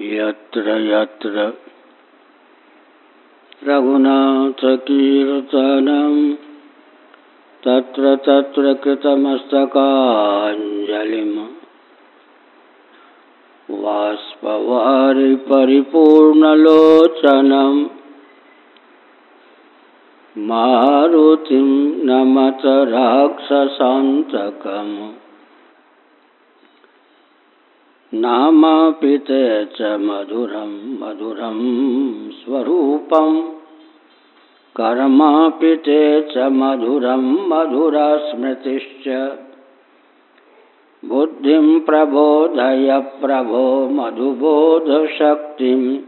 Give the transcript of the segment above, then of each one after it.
यत्र यत्र रघुनाथकीर्तनं तत्र तत्र कृतमस्तकाञ्जलिम्। वाष्पवारि परिपूर्णलोचनम् मारुतिं नमत राक्षसान्तकम् नामापि ते च मधुरं मधुरं स्वरूपम् कर्मापि च मधुरं, मधुरस्मृतिश्च। बुद्धिं प्रबोधय प्रभो मधुबोधशक्तिं।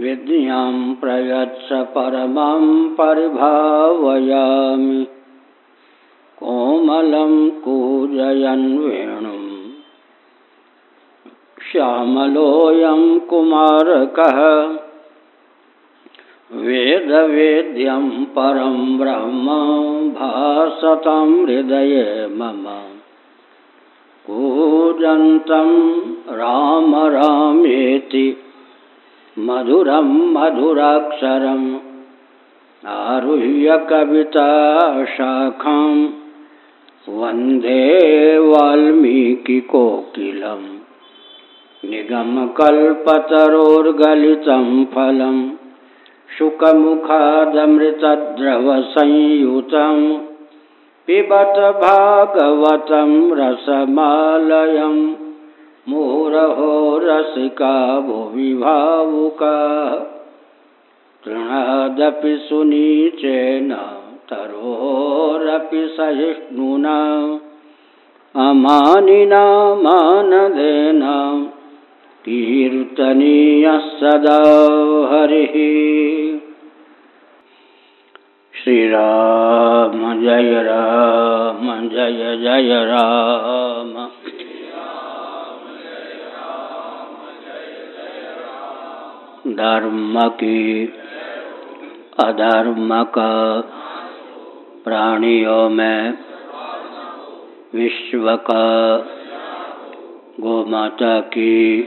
विद्यां प्रयच्छ परमं परिभावयामि। कोमलं कूजयन् श्यामलोऽयं कुमारकः। वेदवेद्यं परं ब्रह्म भासतं हृदये मम। कूजन्तं राम रामेति, मधुरं मधुराक्षरम् आरुह्य कविताशाखां वंदे वाल्मीकिकोकिलम्। निगमकल्पतरोर्गलितं फलं शुकमुखादमृतद्रवसंयुतं पिबत भागवतं रसमालयं मुहुरहो रसिका भुवि भावुका तृणादपि सुनीचेन, तरोरपि सहिष्णुना, अमानिना मानदेन। कीर्तनीयः सदा हरिः। श्रीराम जय राम, जय जय राम। धर्म की, अधर्म का, प्राणियों में विश्व का, गोमाता की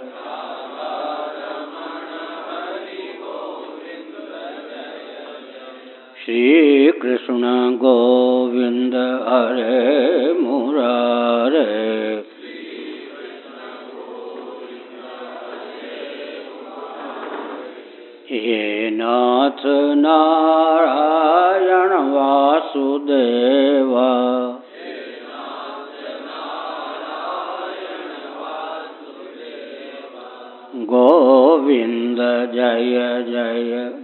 श्री कृष्ण गोविंद हरे मुरारे। हे नाथ नारायण वासुदेवा। गोविंद जय जय।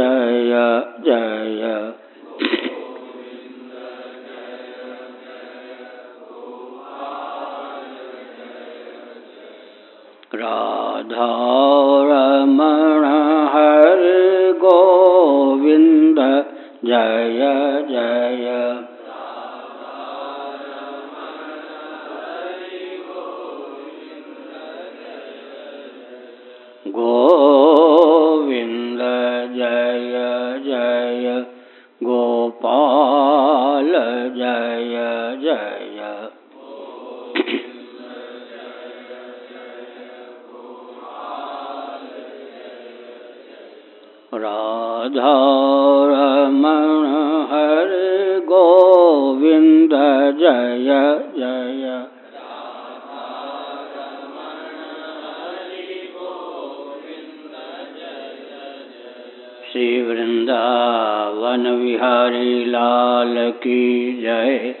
जय वृंदावन लाल की जय।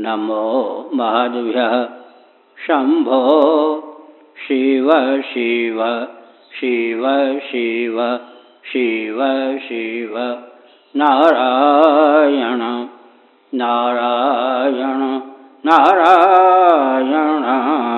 नमो महाभ्य शंभो। शिव शिव शिव शिव शिव शिव। नारायण नारायण नारायण।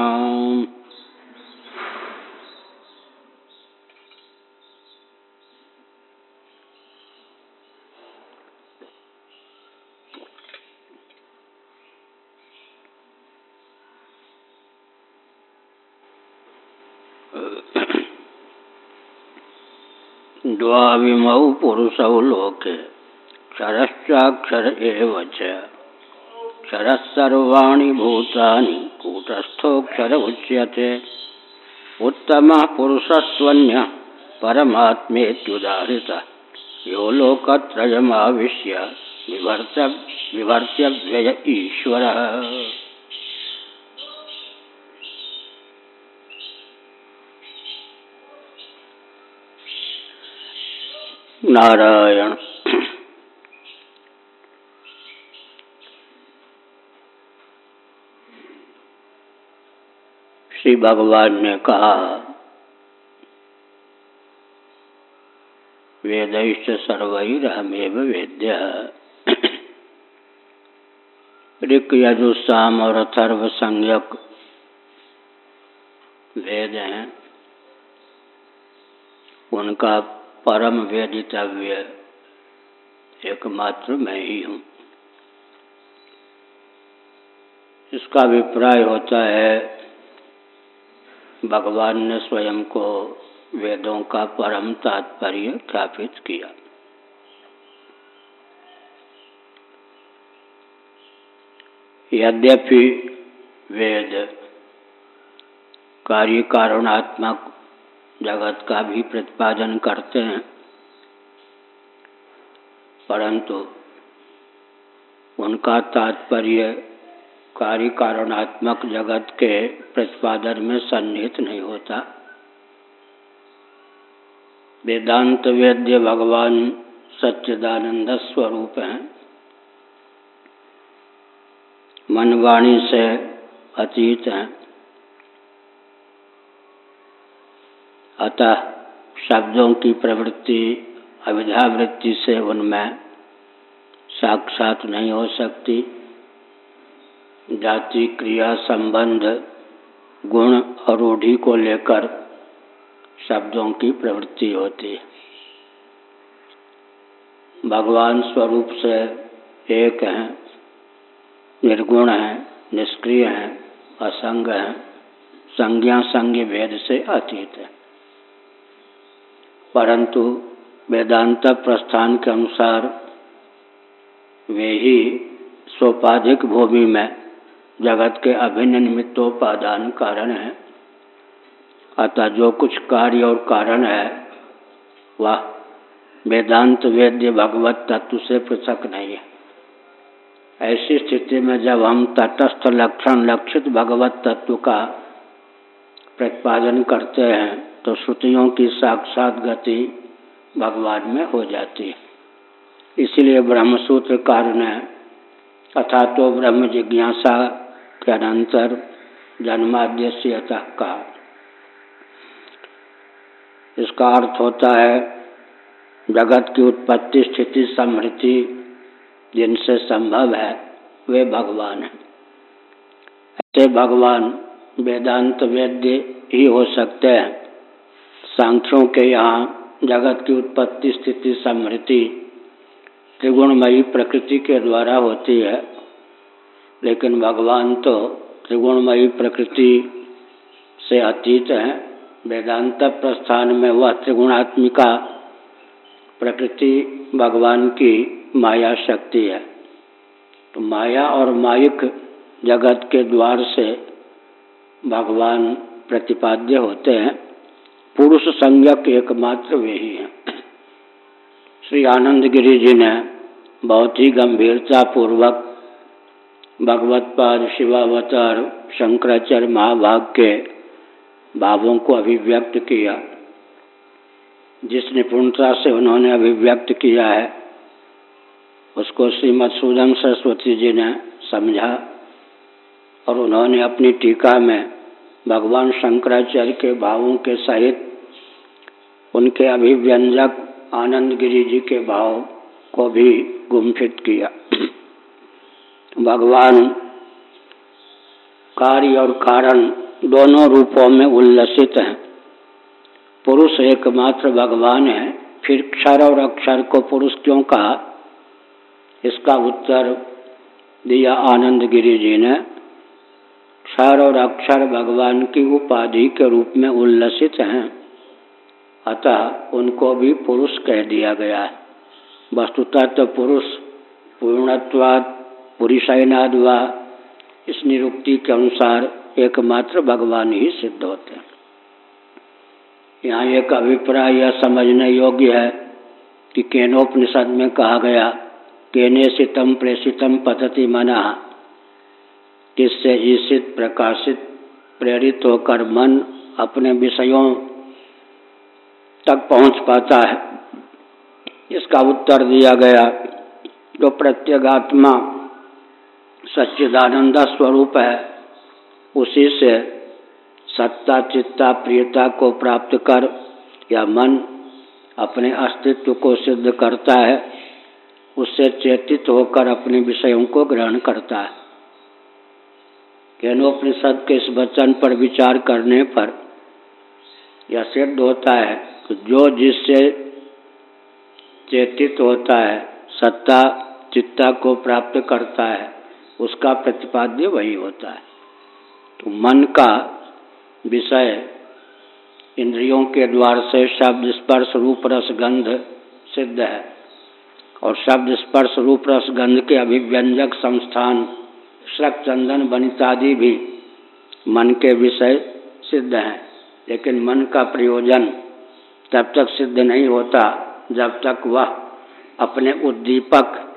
द्वाविमौ पुरुषौ लोके क्षरश्चाक्षर एव च क्षरः सर्वाणि भूतानि, कूटस्थोऽक्षर उच्यते। उत्तमः पुरुषस्त्वन्यः, परमात्मेत्युदाहृतः। यो लोकत्रयमाविश्य, विभर्त्य विभर्त्य व्यय ईश्वरः। नारायण। श्री भगवान ने कहा, वेदैश्च सर्वैरहमेव वेद्य। ऋक यजुस्साम और अथर्व संज्ञक वेद हैं। उनका परम वेदितव्य एकमात्र मैं ही हूँ। इसका अभिप्राय होता है, भगवान ने स्वयं को वेदों का परम तात्पर्य ख्यापित किया। यद्यपि वेद कार्य कारणात्मक जगत का भी प्रतिपादन करते हैं। परंतु उनका तात्पर्य कार्य कारणात्मक जगत के प्रतिपादन में सन्निहित नहीं होता। वेदांत वेद्य भगवान सच्चिदानंद स्वरूप हैं। मनवाणी से अतीत हैं। अतः शब्दों की प्रवृत्ति अविधावृत्ति से उनमें साक्षात नहीं हो सकती। जाति, क्रिया, संबंध, गुण और रूढ़ी को लेकर शब्दों की प्रवृत्ति होती है। भगवान स्वरूप से एक हैं, निर्गुण हैं, निष्क्रिय हैं, असंग हैं, संज्ञा संज्ञ भेद से अतीत है। परंतु वेदांत प्रस्थान के अनुसार वे ही सोपाधिक भूमि में जगत के अभिन्न निमित्तोपादान कारण है। अतः जो कुछ कार्य और कारण है, वह वेदांत वेद्य भगवत तत्व से पृथक नहीं है। ऐसी स्थिति में जब हम तटस्थ लक्षण लक्षित भगवत तत्व का प्रतिपादन करते हैं तो श्रुतियों की साक्षात गति भगवान में हो जाती है। इसीलिए ब्रह्मसूत्र कार्य ने अथा तो ब्रह्म जिज्ञासा के अनंतर जन्माद्य से अतः का। इसका अर्थ होता है, जगत की उत्पत्ति, स्थिति, समृद्धि जिनसे संभव है, वे भगवान हैं। ऐसे भगवान वेदांत वेद्य ही हो सकते हैं। सांख्यों के यहाँ जगत की उत्पत्ति, स्थिति, समृद्धि त्रिगुणमयी प्रकृति के द्वारा होती है। लेकिन भगवान तो त्रिगुणमयी प्रकृति से अतीत हैं। वेदांत प्रस्थान में वह त्रिगुणात्मिका प्रकृति भगवान की माया शक्ति है। तो माया और माइक जगत के द्वार से भगवान प्रतिपाद्य होते हैं। पुरुष संज्ञक एकमात्र वे ही। हैं श्री आनंद गिरी जी ने बहुत ही गंभीरता पूर्वक भगवत पाद, शिवावतार, शंकराचार्य महाभाग के भावों को अभिव्यक्त किया। जिस निपुणता से उन्होंने अभिव्यक्त किया है, उसको श्रीमद सूदन सरस्वती जी ने समझा और उन्होंने अपनी टीका में भगवान शंकराचार्य के भावों के सहित, उनके अभिव्यंजक आनंद गिरी जी के भाव को भी गुम्फित किया। भगवान कार्य और कारण दोनों रूपों में उल्लसित हैं। पुरुष एकमात्र भगवान है, फिर क्षर और अक्षर को पुरुष क्यों कहा? इसका उत्तर दिया आनंद गिरी जी ने। क्षर और अक्षर भगवान की उपाधि के रूप में उल्लसित हैं। अतः उनको भी पुरुष कह दिया गया है। वस्तुतः तो पुरुष पूर्णत्वाद पुरुषनाद व, इस निरुक्ति के अनुसार एकमात्र भगवान ही सिद्ध होते हैं। यहाँ एक अभिप्राय यह समझने योग्य है कि केनोपनिषद में कहा गया, केने सितम प्रेषितम पतति मना। किससे ईशित प्रकाशित, प्रेरित होकर मन अपने विषयों तक पहुँच पाता है। इसका उत्तर दिया गया, जो प्रत्यगात्मा सच्चिदानंद स्वरूप है, उसी से सत्ता, चित्ता, प्रियता को प्राप्त कर या मन अपने अस्तित्व को सिद्ध करता है, उससे चेतित होकर अपने विषयों को ग्रहण करता है। केनोपनिषद के इस वचन पर विचार करने पर यह सिद्ध होता है कि जो जिससे चेतित होता है, सत्ता चित्ता को प्राप्त करता है, उसका प्रतिपाद्य वही होता है। तो मन का विषय इंद्रियों के द्वार से शब्द स्पर्श रूप रस गंध सिद्ध है और शब्द स्पर्श रूप रस गंध के अभिव्यंजक संस्थान श्रक चंदन बनितादि भी मन के विषय सिद्ध हैं। लेकिन मन का प्रयोजन तब तक सिद्ध नहीं होता, जब तक वह अपने उद्दीपक,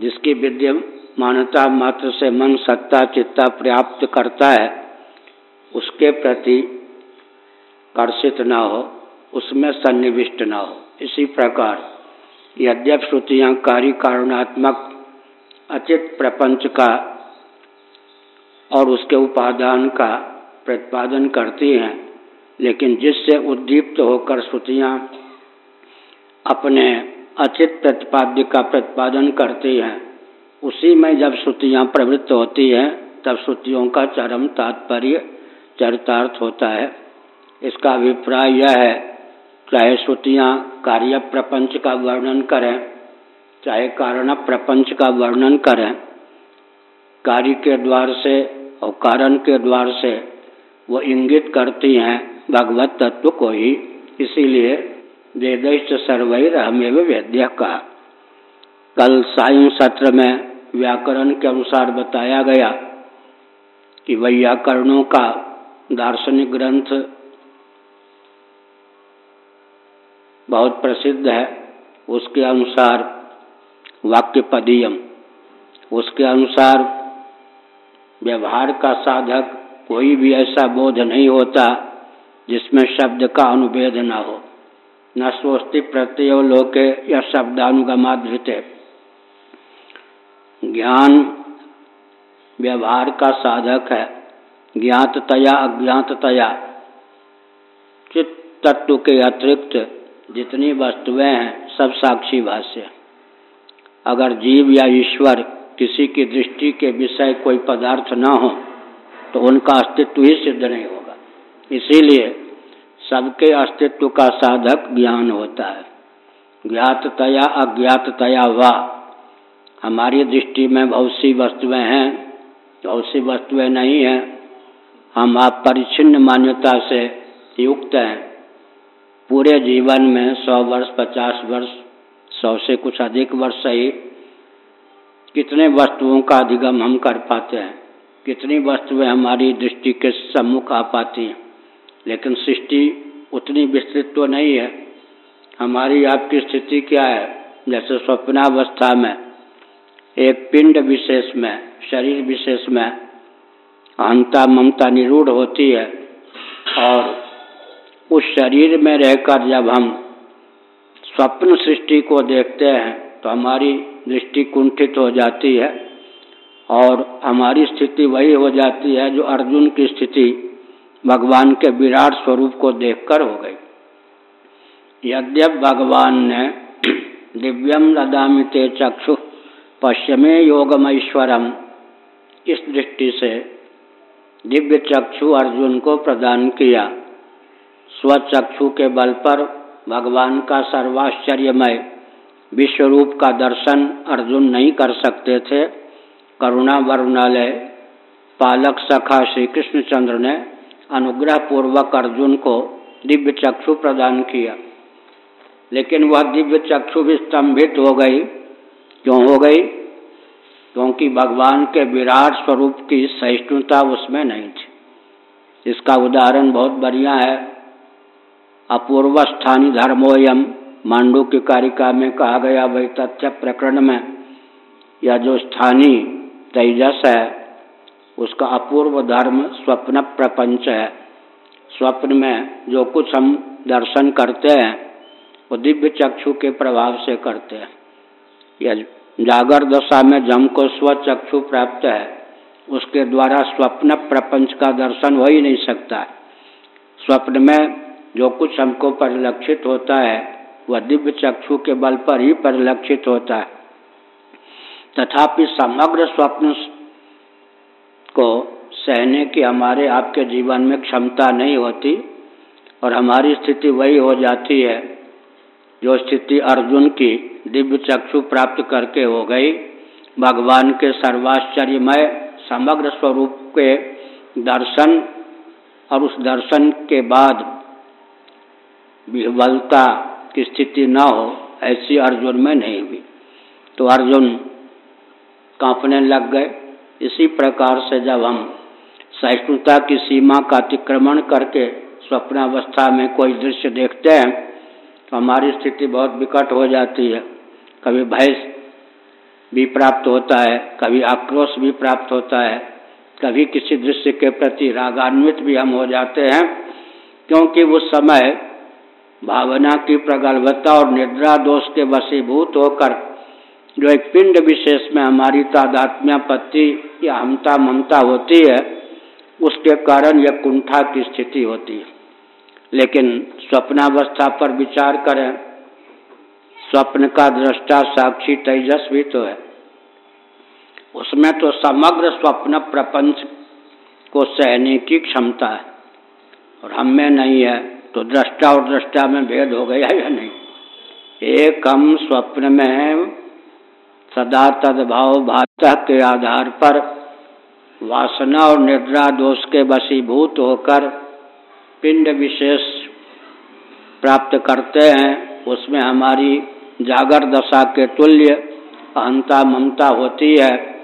जिसकी विद्यमानता मात्र से मन, सत्ता, चित्ता प्राप्त करता है, उसके प्रति कर्षित न हो, उसमें सन्निविष्ट न हो। इसी प्रकार यद्यप श्रुतियाँ कार्य कारणात्मक अचित प्रपंच का और उसके उपादान का प्रतिपादन करती हैं। लेकिन जिससे उद्दीप्त होकर श्रुतियाँ अपने अचित प्रतिपाद्य का प्रतिपादन करती हैं, उसी में जब श्रुतियाँ प्रवृत्त होती हैं, तब श्रुतियों का चरम तात्पर्य चरितार्थ होता है। इसका अभिप्राय यह है, चाहे श्रुतियाँ कार्य प्रपंच का वर्णन करें, चाहे कारण प्रपंच का वर्णन करें, कार्य के द्वार से और कारण के द्वार से वो इंगित करती हैं, भगवत तत्व को ही। इसीलिए वेदिष्ट सर्वैर हमें वेद्य। कहा कल सायं सत्र में व्याकरण के अनुसार बताया गया कि वैयाकरणों का दार्शनिक ग्रंथ बहुत प्रसिद्ध है। उसके अनुसार वाक्यपदीयम, उसके अनुसार व्यवहार का साधक कोई भी ऐसा बोध नहीं होता जिसमें शब्द का अनुभेद न हो। न स्वस्ति प्रत्यय लोके या शब्दानुगमाधृत ज्ञान व्यवहार का साधक है। ज्ञाततया, अज्ञाततया। चित्त तत्व के अतिरिक्त जितनी वस्तुएँ हैं, सब साक्षी भाष्य। अगर जीव या ईश्वर किसी की दृष्टि के विषय कोई पदार्थ न हो तो उनका अस्तित्व ही सिद्ध नहीं होगा। इसीलिए सबके अस्तित्व का साधक ज्ञान होता है। ज्ञाततया, अज्ञाततया वा, हमारी दृष्टि में बहुत सी वस्तुएँ हैं, बहुत सी वस्तुएँ नहीं हैं। हम आप परिच्छिन्न मान्यता से युक्त हैं। पूरे जीवन में सौ वर्ष, पचास वर्ष, सौ से कुछ अधिक वर्ष सही कितने वस्तुओं का अधिगम हम कर पाते हैं, कितनी वस्तुएँ हमारी दृष्टि के सम्मुख आ पाती हैं। लेकिन सृष्टि उतनी विस्तृत तो नहीं है। हमारी आपकी स्थिति क्या है? जैसे स्वप्नावस्था में, एक पिंड विशेष में, शरीर विशेष में अहंता ममता निरूढ़ होती है और उस शरीर में रहकर जब हम स्वप्न सृष्टि को देखते हैं तो हमारी दृष्टि कुंठित हो जाती है और हमारी स्थिति वही हो जाती है जो अर्जुन की स्थिति भगवान के विराट स्वरूप को देखकर हो गई। यद्यप भगवान ने दिव्यम लदामि ते चक्षु पश्चिमे योगमैश्वरम इस दृष्टि से दिव्य चक्षु अर्जुन को प्रदान किया। स्वचक्षु के बल पर भगवान का सर्वाश्चर्यमय विश्वरूप का दर्शन अर्जुन नहीं कर सकते थे। करुणा वरुणालय, पालक सखा श्री कृष्णचंद्र ने अनुग्रह पूर्वक अर्जुन को दिव्य चक्षु प्रदान किया। लेकिन वह दिव्य चक्षु भी स्तंभित हो गई। क्यों हो गई? क्योंकि भगवान के विराट स्वरूप की सहिष्णुता उसमें नहीं थी। इसका उदाहरण बहुत बढ़िया है। अपूर्व स्थानीय धर्मोयम मांडू की कारिका में कहा गया वही तथ्य प्रकरण में यह जो स्थानीय तेजस है, उसका अपूर्व धर्म स्वप्न प्रपंच है। स्वप्न में जो कुछ हम दर्शन करते हैं, वो दिव्य चक्षु के प्रभाव से करते हैं। यह जागर दशा में जम को स्वचक्षु प्राप्त है, उसके द्वारा स्वप्न प्रपंच का दर्शन हो ही नहीं सकता। स्वप्न में जो कुछ हमको परिलक्षित होता है वह दिव्य चक्षु के बल पर ही परिलक्षित होता है। तथापि समग्र स्वप्न को सहने की हमारे, आपके जीवन में क्षमता नहीं होती और हमारी स्थिति वही हो जाती है, जो स्थिति अर्जुन की दिव्य चक्षु प्राप्त करके हो गई। भगवान के सर्वाश्चर्यमय समग्र स्वरूप के दर्शन और उस दर्शन के बाद विह्वलता की स्थिति ना हो, ऐसी अर्जुन में नहीं हुई। तो अर्जुन कांपने लग गए। इसी प्रकार से जब हम सहिष्णुता की सीमा का अतिक्रमण करके स्वप्नावस्था में कोई दृश्य देखते हैं तो हमारी स्थिति बहुत विकट हो जाती है। कभी भय भी प्राप्त होता है, कभी आक्रोश भी प्राप्त होता है, कभी किसी दृश्य के प्रति रागान्वित भी हम हो जाते हैं, क्योंकि उस समय भावना की प्रगल्भता और निद्रा दोष के वशीभूत होकर, जो एक पिंड विशेष में हमारी तादात्म्यापत्ति या हमता ममता होती है, उसके कारण यह कुंठा की स्थिति होती है। लेकिन स्वप्नावस्था पर विचार करें, स्वप्न का दृष्टा साक्षी तेजस्वी तो है। उसमें तो समग्र स्वप्न प्रपंच को सहने की क्षमता है, और हम में नहीं है। तो दृष्टा और दृष्टा में भेद हो गया या नहीं? एक हम स्वप्न में सदा तदभाव भाता के आधार पर वासना और निद्रा दोष के वशीभूत होकर पिंड विशेष प्राप्त करते हैं, उसमें हमारी जागर दशा के तुल्य अहंता ममता होती है।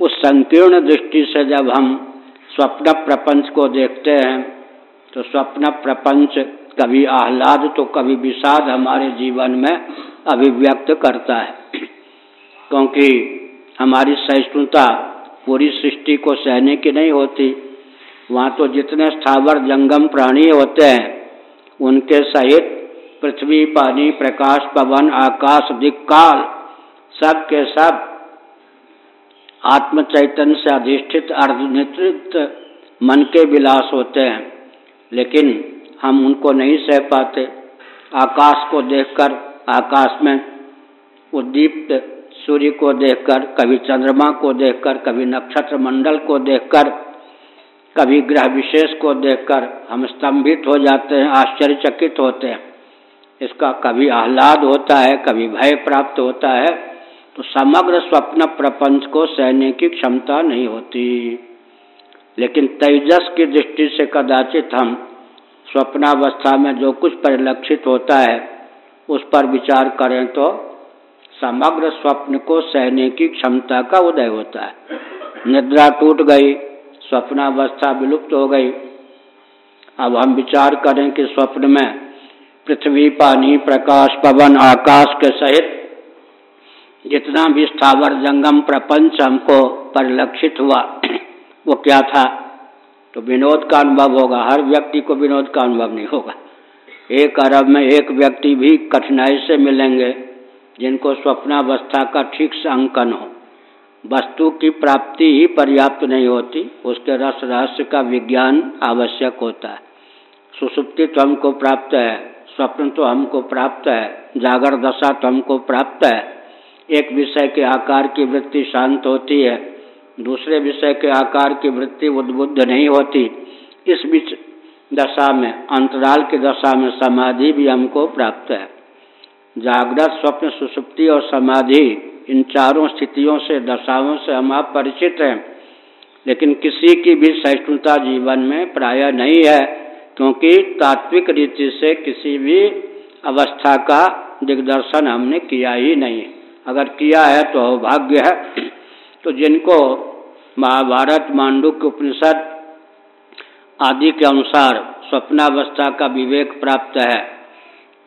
उस संकीर्ण दृष्टि से जब हम स्वप्न प्रपंच को देखते हैं तो स्वप्न प्रपंच, कभी आह्लाद तो कभी विषाद हमारे जीवन में अभिव्यक्त करता है। क्योंकि हमारी सहिष्णुता पूरी सृष्टि को सहने की नहीं होती। वहाँ तो जितने स्थावर जंगम प्राणी होते हैं, उनके सहित पृथ्वी, पानी, प्रकाश, पवन, आकाश, दिक्काल, सब के सब आत्म चैतन्य से अधिष्ठित अर्धनित्रित मन के विलास होते हैं। लेकिन हम उनको नहीं सह पाते। आकाश को देखकर, आकाश में उद्दीप्त सूर्य को देखकर, कभी चंद्रमा को देखकर, कभी नक्षत्र मंडल को देखकर, कभी ग्रह विशेष को देखकर हम स्तंभित हो जाते हैं, आश्चर्यचकित होते हैं। इसका कभी आह्लाद होता है, कभी भय प्राप्त होता है। तो समग्र स्वप्न प्रपंच को सहने की क्षमता नहीं होती। लेकिन तेजस की दृष्टि से कदाचित हम स्वप्नावस्था में जो कुछ परिलक्षित होता है, उस पर विचार करें तो समग्र स्वप्न को सहने की क्षमता का उदय होता है। निद्रा टूट गई, स्वप्नावस्था विलुप्त हो गई। अब हम विचार करें कि स्वप्न में पृथ्वी, पानी, प्रकाश, पवन, आकाश के सहित जितना भी स्थावर, जंगम, प्रपंच हमको परिलक्षित हुआ वो क्या था? तो विनोद का अनुभव होगा। हर व्यक्ति को विनोद का अनुभव नहीं होगा। एक अरब में एक व्यक्ति भी कठिनाई से मिलेंगे, जिनको स्वप्नावस्था का ठीक से अंकन हो। वस्तु की प्राप्ति ही पर्याप्त नहीं होती, उसके रस रहस्य का विज्ञान आवश्यक होता है। सुसुप्ति तो हमको प्राप्त है, स्वप्न तो हमको प्राप्त है, जागर दशा तो हमको प्राप्त है। एक विषय के आकार की वृत्ति शांत होती है दूसरे विषय के आकार की वृत्ति उद्बुद्ध नहीं होती। इस बीच दशा में, अंतराल की दशा में समाधि भी हमको प्राप्त है। जागृत स्वप्न, सुसुप्ति और समाधि, इन चारों स्थितियों से, दशाओं से हम आप परिचित हैं। लेकिन किसी की भी सहिष्णुता जीवन में प्राय नहीं है, क्योंकि तात्विक रीति से किसी भी अवस्था का दिग्दर्शन हमने किया ही नहीं। अगर किया है तो भाग्य है। तो जिनको महाभारत मांडू के उपनिषद आदि के अनुसार स्वप्नावस्था का विवेक प्राप्त है।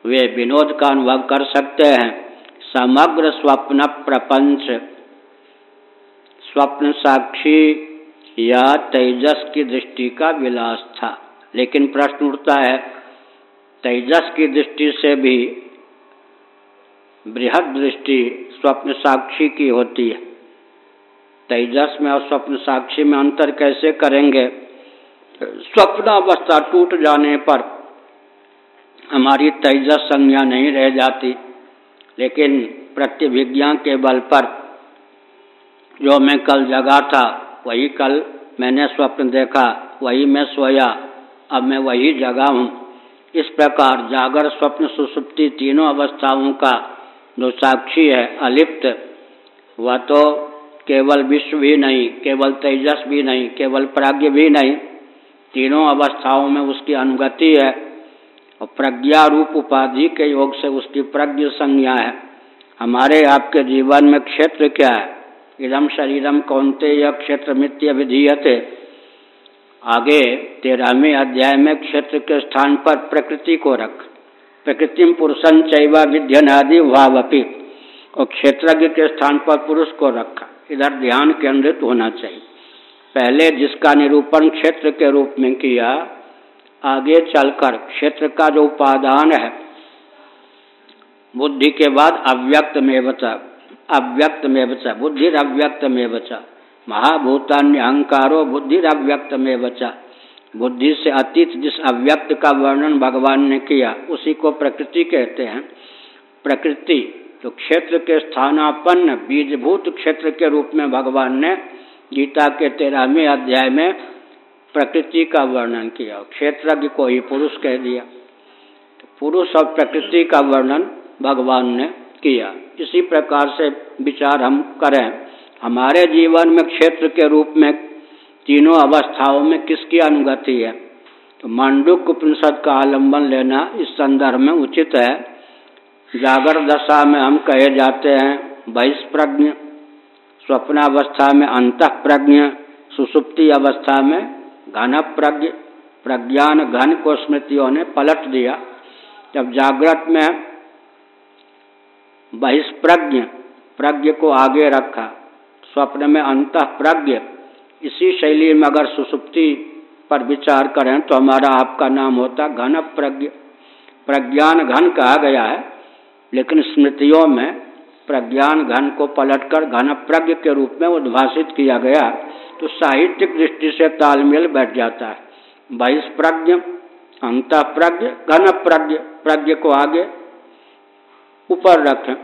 वे विनोद का अनुभव कर सकते हैं। समग्र स्वप्न प्रपंच। स्वप्न साक्षी या तेजस की दृष्टि का विलास था। लेकिन प्रश्न उठता है, तेजस की दृष्टि से भी बृहद दृष्टि स्वप्न साक्षी की होती है। तेजस में और स्वप्न साक्षी में अंतर कैसे करेंगे? स्वप्नावस्था टूट जाने पर हमारी तेजस संज्ञा नहीं रह जाती, लेकिन प्रतिभिज्ञा के बल पर जो मैं कल जगा था, वही कल मैंने स्वप्न देखा, वही मैं सोया, अब मैं वही जगा हूँ। इस प्रकार जागर स्वप्न सुसुप्ति तीनों अवस्थाओं का जो साक्षी है, अलिप्त, वह तो केवल विश्व भी नहीं, केवल तेजस भी नहीं, केवल प्राज्ञ भी नहीं। तीनों अवस्थाओं में उसकी अनुगति है और प्रज्ञा रूप उपाधि के योग से उसकी प्रज्ञ संज्ञा है। हमारे आपके जीवन में क्षेत्र क्या है? इदम शरीरम कौनते यह क्षेत्र मित्य विधीयते आगे तेरहवें अध्याय में क्षेत्र के स्थान पर प्रकृति को रख। प्रकृति पुरुषन चैवा विध्यनादि भावपी और क्षेत्रज्ञ के स्थान पर पुरुष को रखा। इधर ध्यान केंद्रित होना चाहिए। पहले जिसका निरूपण क्षेत्र के रूप में किया, आगे चलकर क्षेत्र का जो उपादान है, बुद्धि के बाद अव्यक्त में बचा अव्यक्त में बचा बुद्धि अव्यक्त में बचा महाभूतान्य अहंकारो बुद्धि अव्यक्त में बचा बुद्धि से अतीत जिस अव्यक्त का वर्णन भगवान ने किया, उसी को प्रकृति कहते हैं। प्रकृति तो क्षेत्र के स्थानापन्न बीजभूत क्षेत्र के रूप में भगवान ने गीता के तेरहवें अध्याय में प्रकृति का वर्णन किया। क्षेत्रज्ञ को ही पुरुष कह दिया। तो पुरुष और प्रकृति का वर्णन भगवान ने किया। इसी प्रकार से विचार हम करें। हमारे जीवन में क्षेत्र के रूप में तीनों अवस्थाओं में किसकी अनुगति है? तो मांडुक उपनिषद का आलंबन लेना इस संदर्भ में उचित है। जागर दशा में हम कहे जाते हैं बहिष्प्रज्ञ स्वप्नावस्था में अंत प्रज्ञ सुसुप्ति अवस्था में घन प्रज्ञ प्रज्ञान घन को स्मृतियों ने पलट दिया। जब जागृत में बहिष्प्रज्ञ प्रज्ञ को आगे रखा, स्वप्न में अंत प्रज्ञ इसी शैली में अगर सुसुप्ति पर विचार करें तो हमारा आपका नाम होता घन प्रज्ञ प्रज्ञान घन कहा गया है। लेकिन स्मृतियों में प्रज्ञान घन को पलटकर घन प्रज्ञ के रूप में उद्भाषित किया गया तो साहित्यिक दृष्टि से तालमेल बैठ जाता है। बहिष्प्रज्ञ अंत प्रज्ञ, घन प्रज्ञ प्रज्ञ को आगे ऊपर रखें।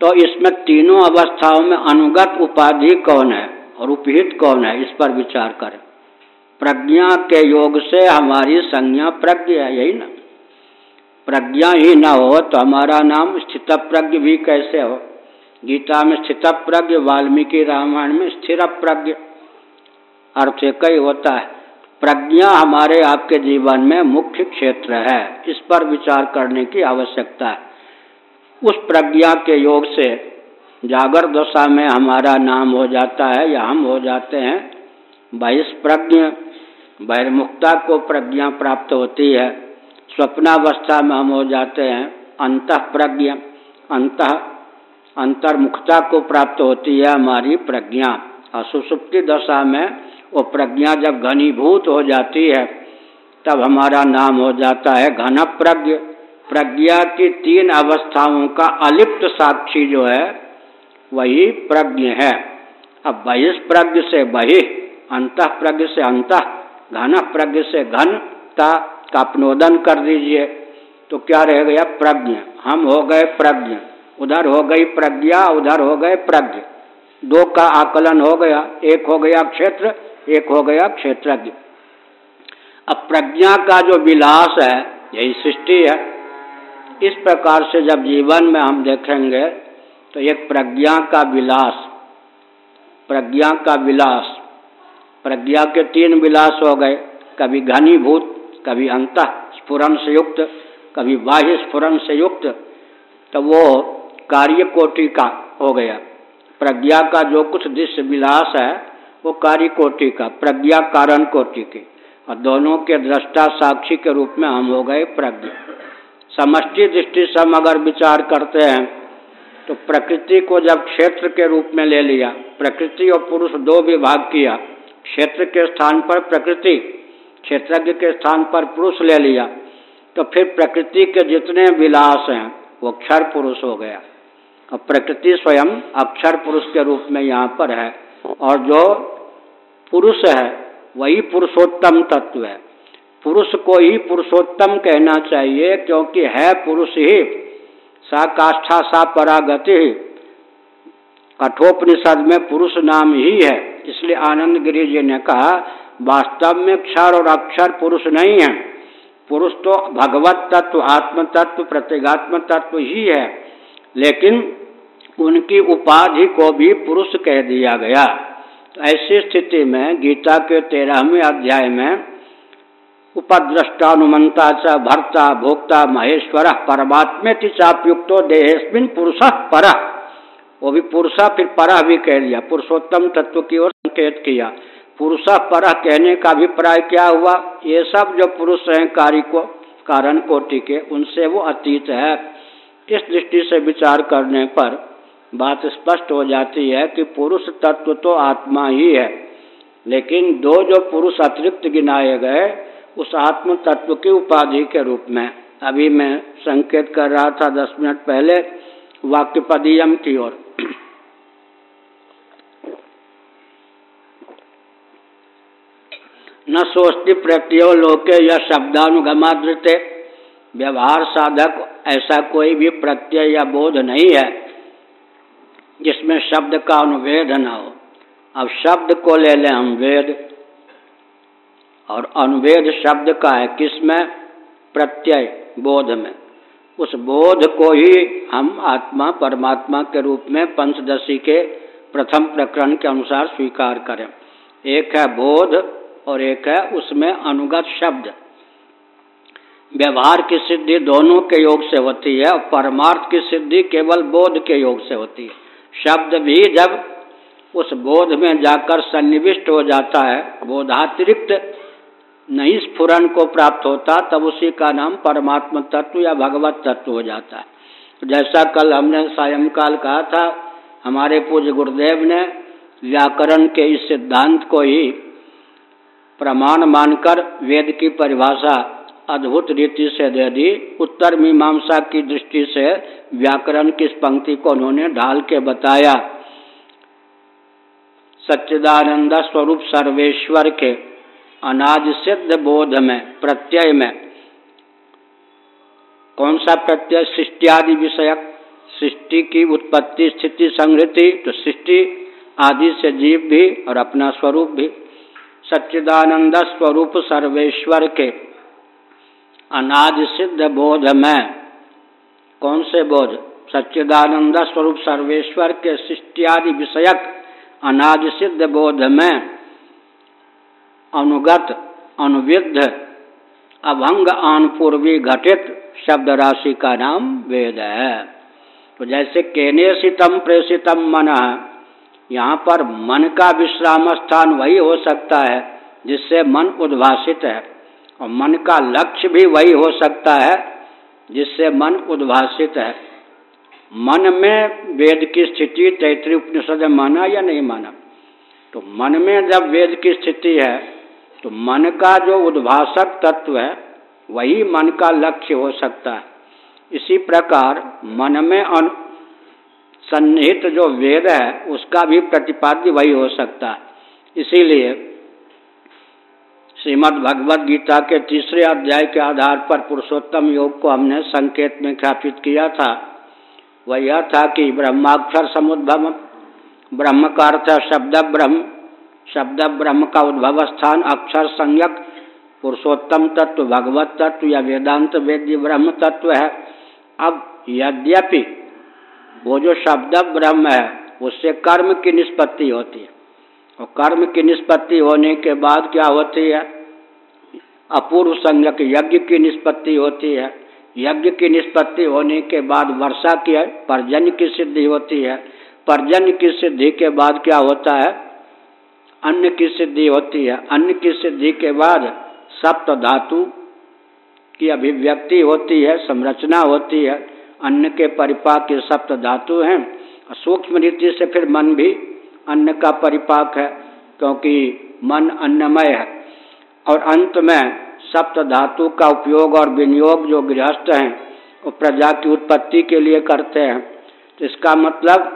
तो इसमें तीनों अवस्थाओं में अनुगत उपाधि कौन है और उपहित कौन है, इस पर विचार करें। प्रज्ञा के योग से हमारी संज्ञा प्रज्ञ है, यही ना? प्रज्ञा ही न हो तो हमारा नाम स्थित प्रज्ञ भी कैसे हो? गीता में स्थित प्रज्ञ, वाल्मीकि रामायण में स्थिर प्रज्ञ। अर्थ एक ही होता है। प्रज्ञा हमारे आपके जीवन में मुख्य क्षेत्र है, इस पर विचार करने की आवश्यकता है। उस प्रज्ञा के योग से जागर दशा में हमारा नाम हो जाता है या हम हो जाते हैं। बहिष्प्रज्ञ बहिर्मुक्ता को प्रज्ञा प्राप्त होती है। स्वप्नावस्था में हम हो जाते हैं। अंत प्रज्ञ अंत, अंतर्मुखता को प्राप्त होती है हमारी प्रज्ञा। और सुसुप्ति दशा में वो प्रज्ञा जब घनीभूत हो जाती है, तब हमारा नाम हो जाता है घन प्रज्ञ प्रज्ञा की तीन अवस्थाओं का अलिप्त साक्षी जो है, वही प्रज्ञ है। अब बहिष्प्रज्ञ से बहि अंत प्रज्ञ से अंत घन प्रज्ञ से घनता का अपनोदन कर दीजिए। तो क्या रह गया? प्रज्ञ। हम हो गए प्रज्ञ। उधर हो गई प्रज्ञा, उधर हो गए प्रज्ञ। दो का आकलन हो गया। एक हो गया क्षेत्र, एक हो गया क्षेत्रज्ञ। अब प्रज्ञा का जो विलास है, यही सृष्टि है। इस प्रकार से जब जीवन में हम देखेंगे तो एक प्रज्ञा का विलास, प्रज्ञा का विलास। प्रज्ञा के तीन विलास हो गए। कभी घनीभूत कभी अंत स्फुरन से युक्त कभी बाह्य स्फुरन से युक्त तो वो कार्य कोटि का हो गया। प्रज्ञा का जो कुछ दृश्य विलास है, वो कार्य कोटि का, प्रज्ञा कारण कोटि के। और दोनों के दृष्टा साक्षी के रूप में हम हो गए प्रज्ञा। समष्टि दृष्टि से हम अगर विचार करते हैं तो प्रकृति को जब क्षेत्र के रूप में ले लिया, प्रकृति और पुरुष दो विभाग किया, क्षेत्र के स्थान पर प्रकृति क्षेत्रज्ञ के स्थान पर पुरुष ले लिया तो फिर प्रकृति के जितने विलास हैं, वो क्षर पुरुष हो गया। और प्रकृति स्वयं अक्षर पुरुष के रूप में यहाँ पर है, और जो पुरुष है, वही पुरुषोत्तम तत्व है। पुरुष को ही पुरुषोत्तम कहना चाहिए, क्योंकि है पुरुष ही। सा काष्ठा, सा परागति कठोपनिषद में पुरुष नाम ही है, इसलिए आनंद गिरी जी ने कहा वास्तव में क्षर और अक्षर पुरुष नहीं है। पुरुष तो भगवत तत्व, आत्म तत्व, प्रत्येगात्म तत्व ही है। लेकिन उनकी उपाधि को भी पुरुष कह दिया गया। तो ऐसी स्थिति में गीता के तेरहवें अध्याय में उपद्रष्टानुमंता च, भर्ता, भोक्ता, महेश्वर परमात्मे चापयुक्तो देहेस्मिन पुरुष पर। वो भी पुरुषा फिर पर भी कह दिया। पुरुषोत्तम तत्व की ओर संकेत किया। पुरुषा पर कहने का अभिप्राय क्या हुआ? ये सब जो पुरुष हैं कार्य को, कारण कोटि के, उनसे वो अतीत है। इस दृष्टि से विचार करने पर बात स्पष्ट हो जाती है कि पुरुष तत्व तो आत्मा ही है। लेकिन दो जो पुरुष अतिरिक्त गिनाए गए, उस आत्म तत्व की उपाधि के रूप में। अभी मैं संकेत कर रहा था दस मिनट पहले, वाक्यपदीयम की ओर। न सोचती प्रत्यो लोके या शब्दानुगमादृत्य व्यवहार साधक ऐसा कोई भी प्रत्यय या बोध नहीं है, जिसमें शब्द का अनुवेद न हो। अब शब्द को ले लें हम वेद। और अनुवेद शब्द का है किसमें प्रत्यय, बोध में। उस बोध को ही हम आत्मा, परमात्मा के रूप में पंचदशी के प्रथम प्रकरण के अनुसार स्वीकार करें। एक है बोध और एक है उसमें अनुगत शब्द। व्यवहार की सिद्धि दोनों के योग से होती है और परमार्थ की सिद्धि केवल बोध के योग से होती है। शब्द भी जब उस बोध में जाकर सन्निविष्ट हो जाता है, बोधातिरिक्त नहीं स्फुरन को प्राप्त होता, तब उसी का नाम परमात्मा तत्व या भगवत तत्व हो जाता है। जैसा कल हमने सायंकाल कहा था, हमारे पूज्य गुरुदेव ने व्याकरण के इस सिद्धांत को ही प्रमाण मानकर वेद की परिभाषा अद्भुत रीति से दे दी। उत्तर मीमांसा की दृष्टि से व्याकरण की पंक्ति को उन्होंने ढाल के बताया। सच्चिदानंद स्वरूप सर्वेश्वर के अनाज सिद्ध बोध में, प्रत्यय में। कौन सा प्रत्यय? सृष्टि आदि विषयक। सृष्टि की उत्पत्ति, स्थिति संहृति तो सृष्टि आदि से जीव भी और अपना स्वरूप भी। सच्चिदानंद स्वरूप सर्वेश्वर के अनाज सिद्ध बोध में। कौन से बोध? सच्चिदानंद स्वरूप सर्वेश्वर के सृष्टियादि विषयक अनाज सिद्ध बोध में। अनुगत अनुविध अभंग आनपूर्वी घटित शब्द राशि का नाम वेद है। तो जैसे केने सितम प्रेषितम मन यहाँ पर मन का विश्राम स्थान वही हो सकता है जिससे मन उद्भाषित है। और मन का लक्ष्य भी वही हो सकता है जिससे मन उद्भाषित है। मन में वेद की स्थिति तैतृ उपनिषद माना या नहीं माना? तो मन में जब वेद की स्थिति है तो मन का जो उद्भाषक तत्व है, वही मन का लक्ष्य हो सकता है। इसी प्रकार मन में सन्निहित जो वेद है, उसका भी प्रतिपाद्य वही हो सकता है। इसीलिए श्रीमद् भगवद गीता के तीसरे अध्याय के आधार पर पुरुषोत्तम योग को हमने संकेत में ख्यापित किया था। वह यह था कि ब्रह्माक्षर समुद्भव, ब्रह्म का अर्थ है शब्द ब्रह्म शब्द ब्रह्म का उद्भव स्थान अक्षर संयक पुरुषोत्तम तत्व, भगवत तत्व या वेदांत वेद्य ब्रह्म तत्व है। अब यद्यपि वो जो शब्द ब्रह्म है, उससे कर्म की निष्पत्ति होती है। और कर्म की निष्पत्ति होने के बाद क्या होती है? अपूर्व संज्ञक यज्ञ की निष्पत्ति होती है। यज्ञ की निष्पत्ति होने के बाद वर्षा की पर्जन्य की सिद्धि होती है। पर्जन्य की सिद्धि के बाद क्या होता है? अन्न की सिद्धि होती है। अन्न की सिद्धि के बाद सप्त धातु की अभिव्यक्ति होती है, संरचना होती है। अन्न के परिपाक के सप्त धातु हैं। सूक्ष्म रीति से फिर मन भी अन्न का परिपाक है, क्योंकि मन अन्नमय है। और अंत में सप्त धातु का उपयोग और विनियोग जो गृहस्थ हैं, वो प्रजा की उत्पत्ति के लिए करते हैं। तो इसका मतलब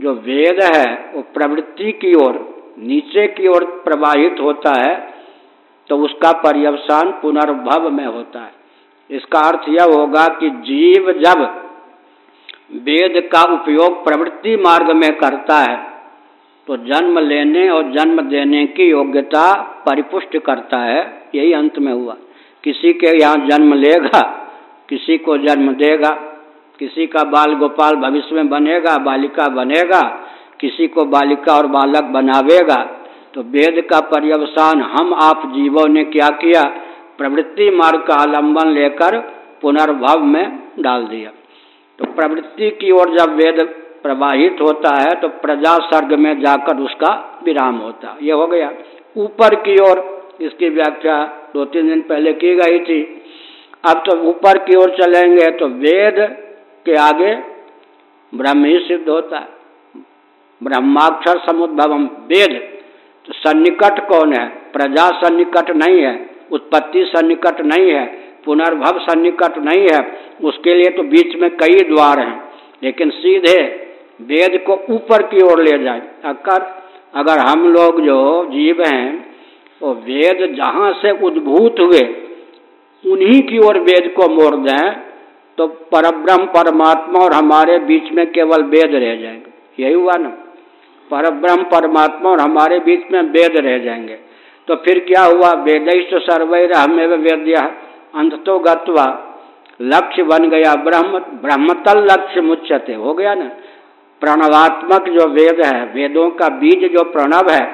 जो वेद है, वो प्रवृत्ति की ओर, नीचे की ओर प्रवाहित होता है तो उसका पर्यवसान पुनर्भव में होता है। इसका अर्थ यह होगा कि जीव जब वेद का उपयोग प्रवृत्ति मार्ग में करता है तो जन्म लेने और जन्म देने की योग्यता परिपुष्ट करता है। यही अंत में हुआ। किसी के यहाँ जन्म लेगा, किसी को जन्म देगा, किसी का बाल गोपाल भविष्य में बनेगा, बालिका बनेगा, किसी को बालिका और बालक बनावेगा तो वेद का पर्यवसान, हम आप जीवों ने क्या किया? प्रवृत्ति मार्ग का आलंबन लेकर पुनर्भव में डाल दिया। तो प्रवृत्ति की ओर जब वेद प्रवाहित होता है तो प्रजा सर्ग में जाकर उसका विराम होता। है ये हो गया। ऊपर की ओर, इसकी व्याख्या दो तीन दिन पहले की गई थी। अब तो ऊपर की ओर चलेंगे तो वेद के आगे ब्रह्म ही सिद्ध होता है। ब्रह्माक्षर समुद्भवम वेद। तो सन्निकट कौन है? प्रजा सन्निकट नहीं है। उत्पत्ति सन्निकट नहीं है, पुनर्भव सन्निकट नहीं है, उसके लिए तो बीच में कई द्वार हैं। लेकिन सीधे वेद को ऊपर की ओर ले जाए। अगर अगर हम लोग जो जीव हैं, वो वेद जहाँ से उद्भूत हुए, उन्हीं की ओर वेद को मोड़ दें तो परब्रह्म, परमात्मा और हमारे बीच में केवल वेद रह जाएँगे। यही हुआ ना? परब्रह्म, परमात्मा और हमारे बीच में वेद रह जाएँगे। तो फिर क्या हुआ? वेदिष्ट सर्वैर हमें वेद्य। अंत तो गत्वा लक्ष्य बन गया ब्रह्म। ब्रह्मतल लक्ष्य मुच्यते। हो गया ना? प्रणवात्मक जो वेद है, वेदों का बीज जो प्रणव है,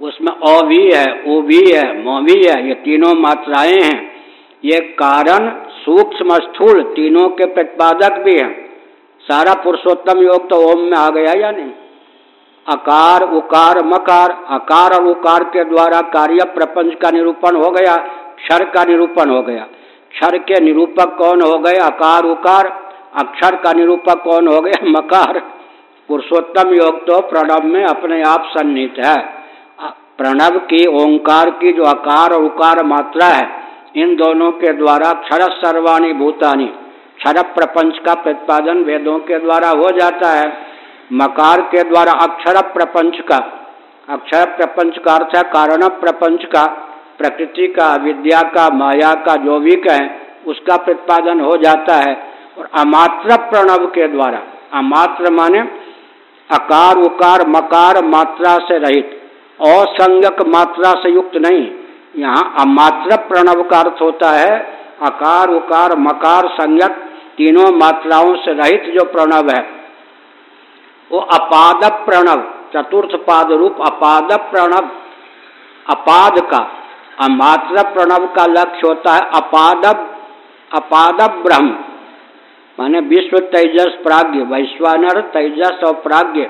उसमें अ भी है ओ भी है, म भी है, ये तीनों मात्राएँ हैं। ये कारण, सूक्ष्म, स्थूल, तीनों के प्रतिपादक भी हैं। सारा पुरुषोत्तम योग तो ओम में आ गया या नहीं? अकार, उकार, मकार। अकार और उकार के द्वारा कार्य प्रपंच का निरूपण हो गया, क्षर का निरूपण हो गया। क्षर के निरूपक कौन हो गए? अकार, उकार। अक्षर का निरूपक कौन हो गया? मकार। पुरुषोत्तम योग तो प्रणव में अपने आप सन्निहित है। प्रणव की, ओंकार की जो आकार और उकार मात्रा है, इन दोनों के द्वारा क्षर सर्वाणी भूतानी, क्षर प्रपंच का प्रतिपादन वेदों के द्वारा हो जाता है। मकार के द्वारा अक्षर प्रपंच का। अक्षर प्रपंच का अर्थ है कारण प्रपंच का, प्रकृति का, विद्या का, माया का, जो भी कहें, उसका प्रतिपादन हो जाता है। और अमात्र प्रणव के द्वारा, अमात्र माने अकार, उकार, मकार, मात्रा से रहित असंगक मात्रा से युक्त नहीं। यहाँ अमात्र प्रणव का अर्थ होता है अकार, उकार, मकार संयक तीनों मात्राओं से रहित जो प्रणव है। वो अपाद प्रणव, चतुर्थ पाद रूप अपाद प्रणव। अपाद का, अमात्र प्रणव का लक्ष्य होता है अपाद अपाद ब्रह्म। माने विश्व तेजस प्राग्ञ, वैश्वानर तेजस और प्राग्ञ,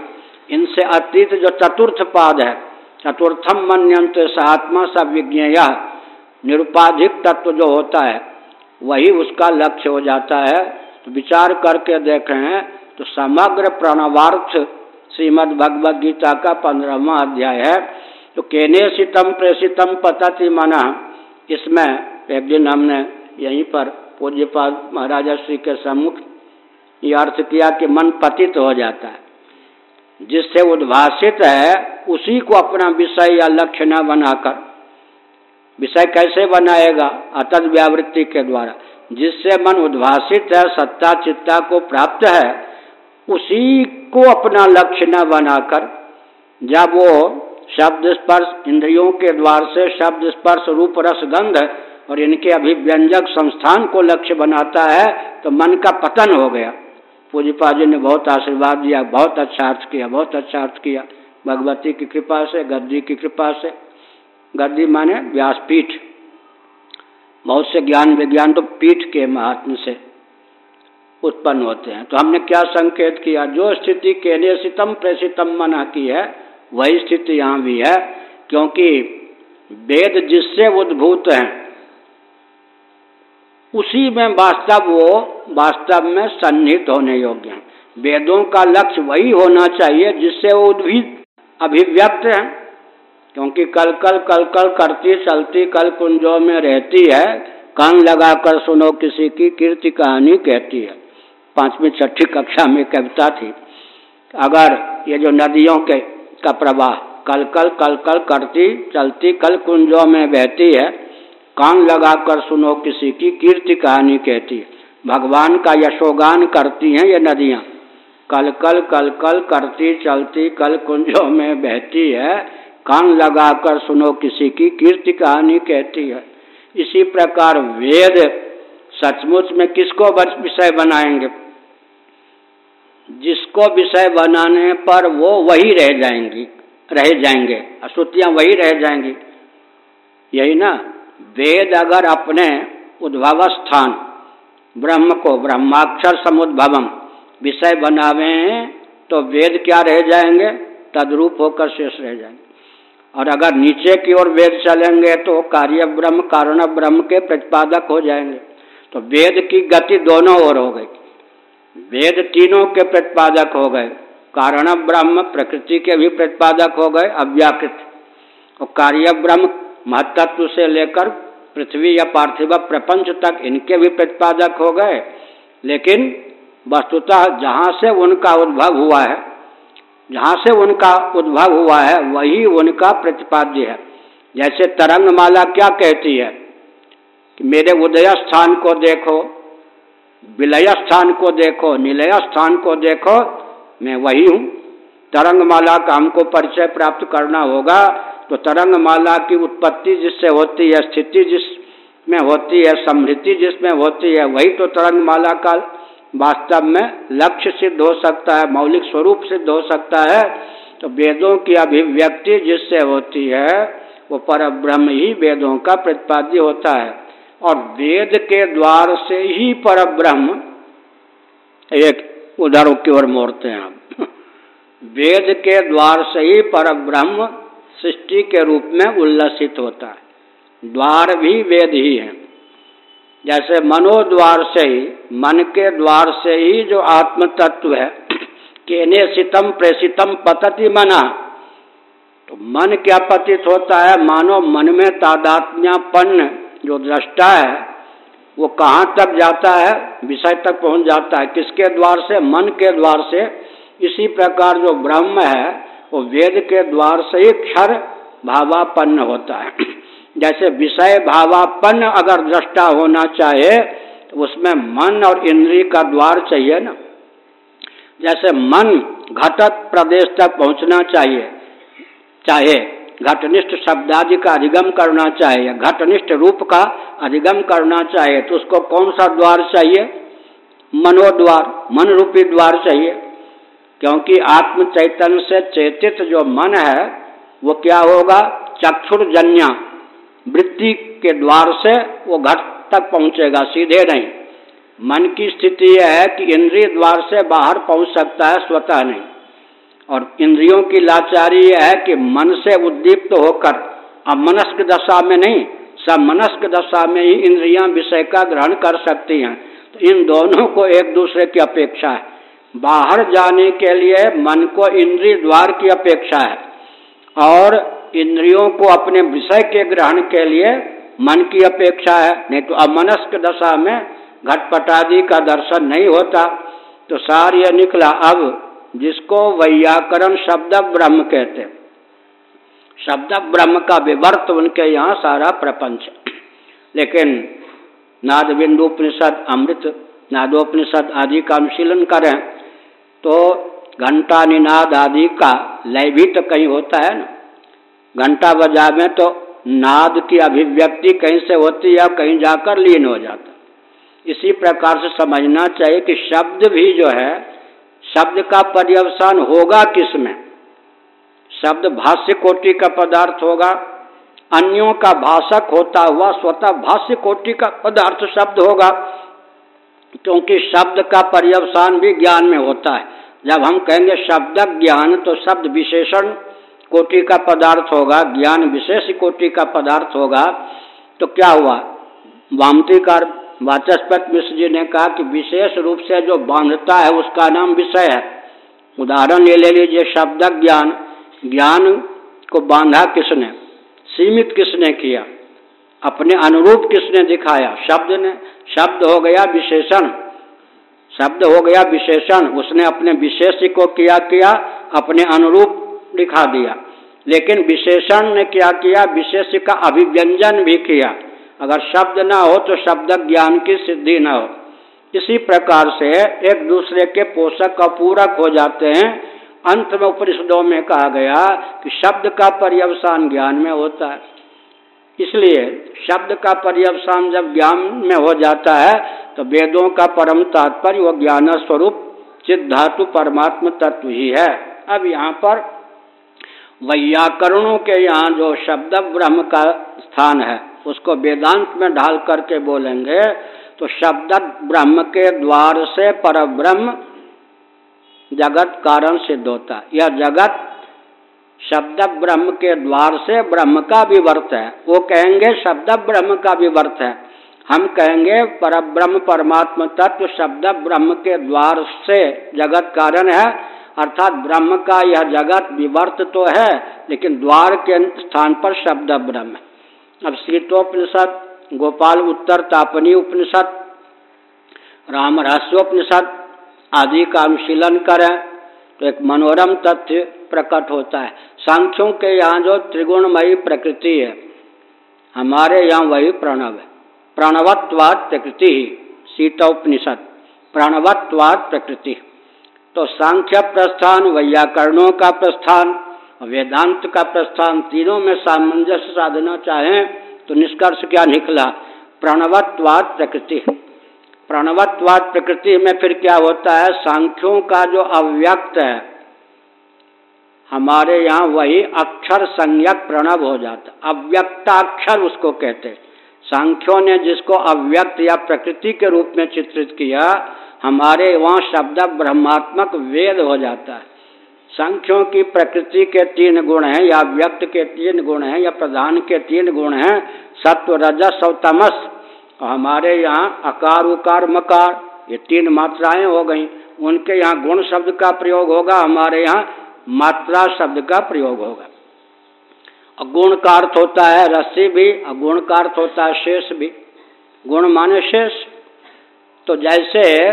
इनसे अतीत जो चतुर्थ पाद है, चतुर्थम मनंत आत्मा सब विज्ञेय। निरुपाधिक तत्व जो होता है, वही उसका लक्ष्य हो जाता है। तो विचार करके देखें तो समग्र प्रणवार्थ श्रीमद् भगवद गीता का पंद्रहवा अध्याय है। तो केने शीतम प्रेषितम पतति मना। इसमें एक दिन हमने यहीं पर पूज्यपाद महाराजा श्री के सम्मुख ये अर्थ किया कि मन पतित हो जाता है। जिससे उद्भाषित है, उसी को अपना विषय या लक्ष्य न बनाकर। विषय कैसे बनाएगा? अतद व्यावृत्ति के द्वारा। जिससे मन उद्भाषित है, सत्ता चित्ता को प्राप्त है उसी को अपना लक्ष्य न बनाकर, जब वो शब्द स्पर्श इंद्रियों के द्वार से शब्द स्पर्श रूप रस गंध और इनके अभिव्यंजक संस्थान को लक्ष्य बनाता है तो मन का पतन हो गया। पूज्यपा जी ने बहुत आशीर्वाद दिया, बहुत अच्छा अर्थ किया, बहुत अच्छा अर्थ किया। भगवती की कृपा से, गद्दी की कृपा से। गद्दी माने व्यासपीठ। बहुत से ज्ञान विज्ञान तो पीठ के महात्म से। उत्पन्न होते हैं। तो हमने क्या संकेत किया? जो स्थिति केने सितम प्रेषितम मना की है, वही स्थिति यहाँ भी है, क्योंकि वेद जिससे उद्भूत हैं, उसी में वास्तव वो वास्तव में सन्निहित होने योग्य हैं। वेदों का लक्ष्य वही होना चाहिए जिससे वो उद्भिद अभिव्यक्त है। क्योंकि कल कल कल कल करती चलती कल कुंजों में रहती है, कान लगाकर सुनो किसी की कीर्ति कहानी कहती है। पांचवी छठी कक्षा में कविता थी, अगर ये जो नदियों के का प्रवाह, कल कल कल कल करती चलती, कल कुंजों में बहती है, कान लगाकर सुनो किसी की कीर्ति कहानी कहती भगवान का यशोगान करती हैं ये नदियाँ। कल कल कल कल करती चलती, कल कुंजों में बहती है, कान लगाकर सुनो किसी की कीर्ति कहानी कहती है। इसी प्रकार वेद सचमुच में किसको विषय बनाएँगे? जिसको विषय बनाने पर वो वही रह जाएँगी, रह जाएँगे, अश्रुतियाँ वही रह जाएँगी। यही ना, वेद अगर अपने उद्भव स्थान, ब्रह्म को, ब्रह्माक्षर समुद्भवम, विषय बनावे तो वेद क्या रह जाएँगे? तद्रूप होकर शेष रह जाएँगे। और अगर नीचे की ओर वेद चलेंगे तो कार्य ब्रह्म, कारण ब्रह्म के प्रतिपादक हो जाएँगे। तो वेद की गति दोनों ओर हो गई। वेद तीनों के प्रतिपादक हो गए। कारण ब्रह्म, प्रकृति के भी प्रतिपादक हो गए, अव्याकृत। और कार्य ब्रह्म महत्व से लेकर पृथ्वी या पार्थिव प्रपंच तक इनके भी प्रतिपादक हो गए। लेकिन वस्तुतः जहाँ से उनका उद्भव हुआ है, जहाँ से उनका उद्भव हुआ है, वही उनका प्रतिपाद्य है। जैसे तरंगमाला क्या कहती है कि मेरे उदय स्थान को देखो विलय स्थान को देखो, निलय स्थान को देखो, मैं वही हूँ। तरंगमाला का हमको परिचय प्राप्त करना होगा तो तरंगमाला की उत्पत्ति जिससे होती है, स्थिति जिसमें होती है, समृद्धि जिसमें होती है, वही तो तरंगमाला का वास्तव में लक्ष्य सिद्ध हो सकता है, मौलिक स्वरूप सिद्ध हो सकता है। तो वेदों की अभिव्यक्ति जिससे होती है, वो पर ब्रह्म ही वेदों का प्रतिपाद्य होता है। और वेद के द्वार से ही पर ब्रह्म एक उधर की ओर मोड़ते हैं हम वेद के द्वार से ही पर ब्रह्म सृष्टि के रूप में उल्लसित होता है। द्वार भी वेद ही है। जैसे मनोद्वार से ही, मन के द्वार से ही जो आत्म तत्व है केने सितम प्रेषितम पतति मना। तो मन क्या पतित होता है? मानो मन में तादात्म्यापन्न जो दृष्टा है, वो कहाँ तक जाता है, विषय तक पहुँच जाता है, किसके द्वार से, मन के द्वार से, इसी प्रकार जो ब्रह्म है, वो वेद के द्वार से ही क्षर भावापन्न होता है। जैसे विषय भावापन्न अगर दृष्टा होना चाहे तो उसमें मन और इंद्रिय का द्वार चाहिए ना। जैसे मन घटक प्रदेश तक पहुँचना चाहिए, चाहे घटनिष्ठ शब्दादि का अधिगम करना चाहिए घटनिष्ठ रूप का अधिगम करना चाहिए तो उसको कौन सा द्वार चाहिए? मनोद्वार मन रूपी द्वार चाहिए। क्योंकि आत्म चैतन्य से चेतित जो मन है, वो क्या होगा? चक्षुर्जन्या। वृत्ति के द्वार से वो घट तक पहुंचेगा, सीधे नहीं। मन की स्थिति यह है कि इंद्रिय द्वार से बाहर पहुँच सकता है, स्वतः नहीं। और इंद्रियों की लाचारी यह है कि मन से उद्दीप्त होकर अमनस्क दशा में नहीं समनस्क दशा में ही इंद्रियाँ विषय का ग्रहण कर सकती हैं। तो इन दोनों को एक दूसरे की अपेक्षा है। बाहर जाने के लिए मन को इंद्रिय द्वार की अपेक्षा है। और इंद्रियों को अपने विषय के ग्रहण के लिए मन की अपेक्षा है। नहीं तो अमनस्क दशा में घटपटादि का दर्शन नहीं होता। तो सार यह निकला, अब जिसको वैयाकरण शब्द ब्रह्म कहते हैं। शब्द ब्रह्म का विवर्त उनके यहाँ सारा प्रपंच लेकिन नाद बिंदु उपनिषद अमृत नादोपनिषद आदि का अनुशीलन करें तो घंटा निनाद आदि का लय भी तो कहीं होता है ना। घंटा बजा में तो नाद की अभिव्यक्ति कहीं से होती है, कहीं जाकर लीन हो जाता। इसी प्रकार से समझना चाहिए कि शब्द भी जो है शब्द का पर्यवसान होगा किसमें? शब्द भाष्य कोटि का पदार्थ होगा। अन्यों का भाषक होता हुआ स्वतः भाष्य कोटि का पदार्थ शब्द होगा। क्योंकि शब्द का पर्यवसान भी ज्ञान में होता है। जब हम कहेंगे शब्द ज्ञान तो शब्द विशेषण कोटि का पदार्थ होगा, ज्ञान विशेष कोटि का पदार्थ होगा। तो क्या हुआ? वामतीकार वाचस्पत मिश्र जी ने कहा कि विशेष रूप से जो बांधता है उसका नाम विषय है। उदाहरण ये ले लीजिए, शब्द ज्ञान। ज्ञान को बांधा किसने? सीमित किसने किया? अपने अनुरूप किसने दिखाया? शब्द ने, शब्द हो गया विशेषण। शब्द हो गया विशेषण। उसने अपने विशेष को किया किया? अपने अनुरूप दिखा दिया। लेकिन विशेषण ने क्या किया? विशेष का अभिव्यंजन भी किया। अगर शब्द ना हो तो शब्द ज्ञान की सिद्धि ना हो। इसी प्रकार से एक दूसरे के पोषक और पूरक हो जाते हैं। अंत में उपनिषदों में कहा गया कि शब्द का पर्यवसान ज्ञान में होता है। इसलिए शब्द का पर्यवसान जब ज्ञान में हो जाता है तो वेदों का परम तात्पर्य वो ज्ञान स्वरूप चित धातु परमात्म तत्व ही है। अब यहाँ पर वैयाकरणों के यहाँ जो शब्द ब्रह्म का स्थान है उसको वेदांत में ढाल करके बोलेंगे तो शब्द ब्रह्म के द्वार से पर ब्रह्म जगत कारण सिद्ध होता यह जगत शब्द ब्रह्म के द्वार से ब्रह्म का विवर्त है। वो कहेंगे शब्द ब्रह्म का विवर्त है। हम कहेंगे पर ब्रह्म परमात्मा तत्व शब्द ब्रह्म के द्वार से जगत कारण है। अर्थात ब्रह्म का यह जगत विवर्त तो है, लेकिन द्वार के स्थान पर शब्द ब्रह्म अब शीतोपनिषद गोपाल उत्तर, तापनी उपनिषद, राम रहस्योपनिषद आदि का अनुशीलन करें तो एक मनोरम तथ्य प्रकट होता है। सांख्यों के यहाँ जो त्रिगुणमयी प्रकृति है, हमारे यहाँ वही प्रणव है। प्रणवत्वाद प्रकृति ही शीतोपनिषद प्रणवत्वाद प्रकृति। तो सांख्य प्रस्थान वैयाकरणों का प्रस्थान वेदांत का प्रस्थान तीनों में सामंजस्य साधना चाहें तो निष्कर्ष क्या निकला? प्रणवत्वाद प्रकृति। प्रणवत्वाद प्रकृति में फिर क्या होता है? सांख्यों का जो अव्यक्त है, हमारे यहाँ वही अक्षर संज्ञक प्रणव हो जाता। अव्यक्ताक्षर उसको कहते सांख्यों ने जिसको अव्यक्त या प्रकृति के रूप में चित्रित किया, हमारे वहाँ शब्द ब्रह्मात्मक वेद हो जाता है। संख्यों की प्रकृति के तीन गुण हैं, या व्यक्त के तीन गुण हैं, या प्रधान के तीन गुण हैं, सत्व, रजस और तमस। और हमारे यहाँ अकार, उकार, मकार, ये तीन मात्राएँ हो गई। उनके यहाँ गुण शब्द का प्रयोग होगा, हमारे यहाँ मात्रा शब्द का प्रयोग होगा। अगुण का अर्थ होता है रस्सी भी अगुण का अर्थ होता है शेष भी। गुण माने शेष। तो जैसे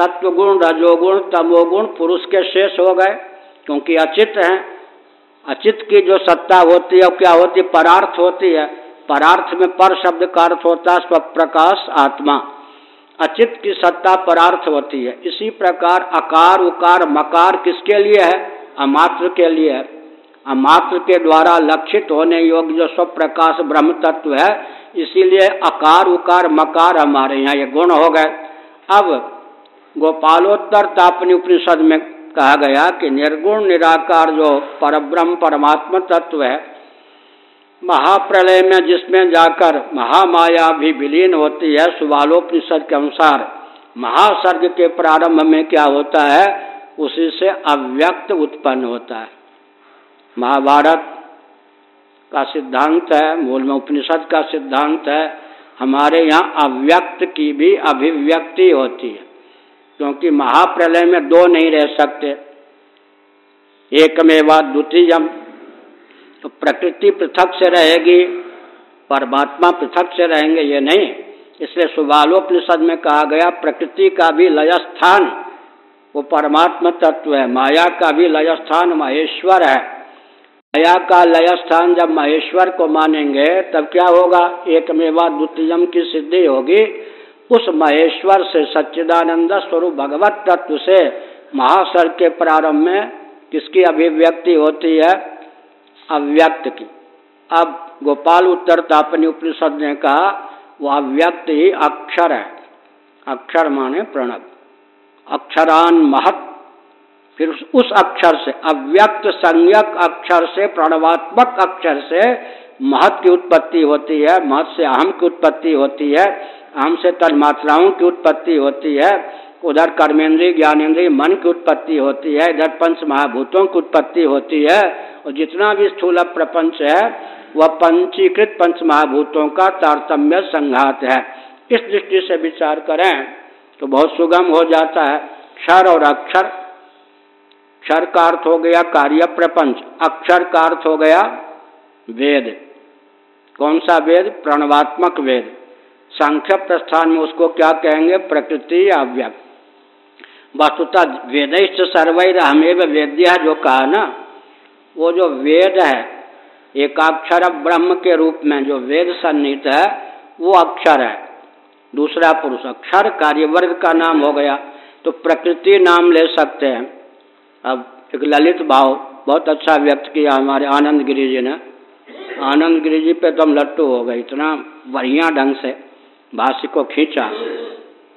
सत्वगुण, रजोगुण, तमोगुण पुरुष के शेष हो गए, क्योंकि अचित हैं। अचित की जो सत्ता होती है, वो क्या होती है? परार्थ होती है। परार्थ में पर शब्द का अर्थ होता है स्वप्रकाश आत्मा। अचित की सत्ता परार्थ होती है। इसी प्रकार अकार, उकार, मकार किसके लिए है? अमात्र के लिए है। अमात्र के द्वारा लक्षित होने योग्य जो स्व प्रकाश ब्रह्म तत्व है, इसीलिए अकार, उकार, मकार हमारे यहाँ ये गुण हो गए। अब गोपालोत्तर तापनी उपनिषद में कहा गया कि निर्गुण, निराकार जो परब्रह्म, परमात्मा तत्व है, महाप्रलय में जिसमें जाकर महामाया भी विलीन होती है, सुबालोपनिषद के अनुसार महासर्ग के प्रारंभ में क्या होता है, उसी से अव्यक्त उत्पन्न होता है। महाभारत का सिद्धांत है, मूल में उपनिषद का सिद्धांत है, हमारे यहाँ अव्यक्त की भी अभिव्यक्ति होती है। क्योंकि महाप्रलय में दो नहीं रह सकते। एक एकमेवा द्वितीयम। तो प्रकृति पृथक से रहेगी, परमात्मा पृथक से रहेंगे, ये नहीं। इसलिए सुबालोपनिषद में कहा गया, प्रकृति का भी लय स्थान वो परमात्मा तत्व है, माया का भी लय स्थान महेश्वर है। माया का लय स्थान जब महेश्वर को मानेंगे, तब क्या होगा? एक मेवा द्वितीयम की सिद्धि होगी। उस महेश्वर से सच्चिदानंद स्वरूप भगवत तत्व से महासर के प्रारंभ में किसकी अभिव्यक्ति होती है? अव्यक्त की। अब गोपाल उत्तर तापनी उपनिषद ने कहा, वो अव्यक्त ही अक्षर है। अक्षर माने प्रणव। अक्षरान महत। फिर उस अक्षर से, अव्यक्त संयक अक्षर से, प्रणवात्मक अक्षर से महत की उत्पत्ति होती है, महत से अहम की उत्पत्ति होती है। अहम से तन्मात्राओं की उत्पत्ति होती है, उधर कर्मेंद्रीय ज्ञानेन्द्रीय मन की उत्पत्ति होती है, इधर पंच महाभूतों की उत्पत्ति होती है, और जितना भी स्थूल प्रपंच है, वह पंचीकृत पंच महाभूतों का तारतम्य संघात है। इस दृष्टि से विचार करें तो बहुत सुगम हो जाता है। क्षर और अक्षर। क्षर का अर्थ हो गया कार्य प्रपंच, अक्षर का अर्थ हो गया वेद। कौन सा वेद? प्रणवात्मक वेद। सांख्य प्रस्थान में उसको क्या कहेंगे? प्रकृति या वस्तुता वेदिष्ट सर्वैर हमेव वेद्य जो कहा ना, वो जो वेद है, एकाक्षर ब्रह्म के रूप में जो वेद सन्निहित है, वो अक्षर है। दूसरा पुरुष, अक्षर कार्यवर्ग का नाम हो गया तो प्रकृति नाम ले सकते हैं। अब एक ललित भाव, बहुत अच्छा व्यक्त किया हमारे आनंद गिरी जी ने। आनंद गिरी जी पे दम लट्टू हो गए, इतना बढ़िया ढंग से। भाष्य को खींचा।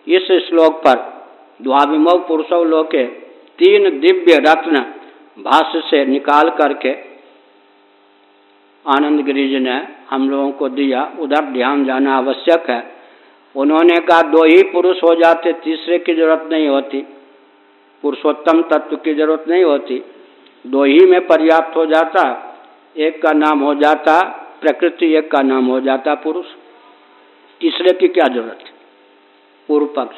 इस श्लोक पर द्वाभिमव पुरुषव लोके तीन दिव्य रत्न भाष्य से निकाल करके आनंद गिरी जी ने हम लोगों को दिया। उधर ध्यान जाना आवश्यक है। उन्होंने कहा, दो ही पुरुष हो जाते, तीसरे की ज़रूरत नहीं होती। पुरुषोत्तम तत्व की ज़रूरत नहीं होती। दो ही में पर्याप्त हो जाता, एक का नाम हो जाता, प्रकृति एक का नाम हो जाता पुरुष। तीसरे की क्या ज़रूरत है? पूर्व पक्ष।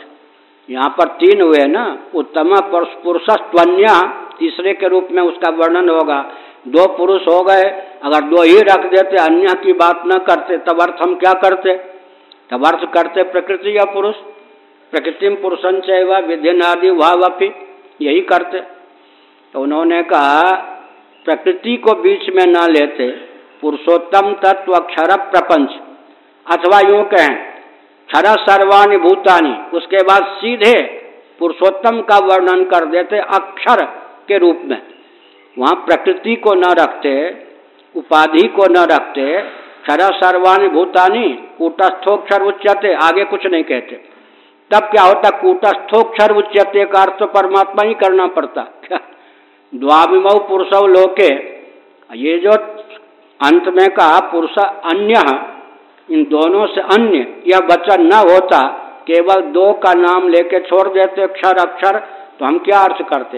यहाँ पर तीन हुए ना, उत्तम पुरुषस्त्वन्य तीसरे के रूप में उसका वर्णन होगा। दो पुरुष हो गए, अगर दो ही रख देते, अन्य की बात न करते, तब अर्थ हम क्या करते? तब अर्थ करते प्रकृति या पुरुष? प्रकृति में पुरुषन चैवा विधिन आदि वपी यही करते। तो उन्होंने कहा, प्रकृति को बीच में न लेते, पुरुषोत्तम तत्व अक्षर प्रपंच। अथवा यूँ कहें क्षर सर्वाणी भूतानी, उसके बाद सीधे पुरुषोत्तम का वर्णन कर देते अक्षर के रूप में। वहाँ प्रकृति को न रखते, उपाधि को न रखते क्षर सर्वाणी भूतानी, कूटस्थोक्षर उच्चते आगे कुछ नहीं कहते। तब क्या होता, कूटस्थोक्षर उच्चते का अर्थ तो परमात्मा ही करना पड़ता। क्या? द्वाभिमव पुरुषव लोके। ये जो अंत में कहा, पुरुष अन्य इन दोनों से अन्य यह वचन न होता, केवल दो का नाम लेके छोड़ देते, क्षर अक्षर तो हम क्या अर्थ करते?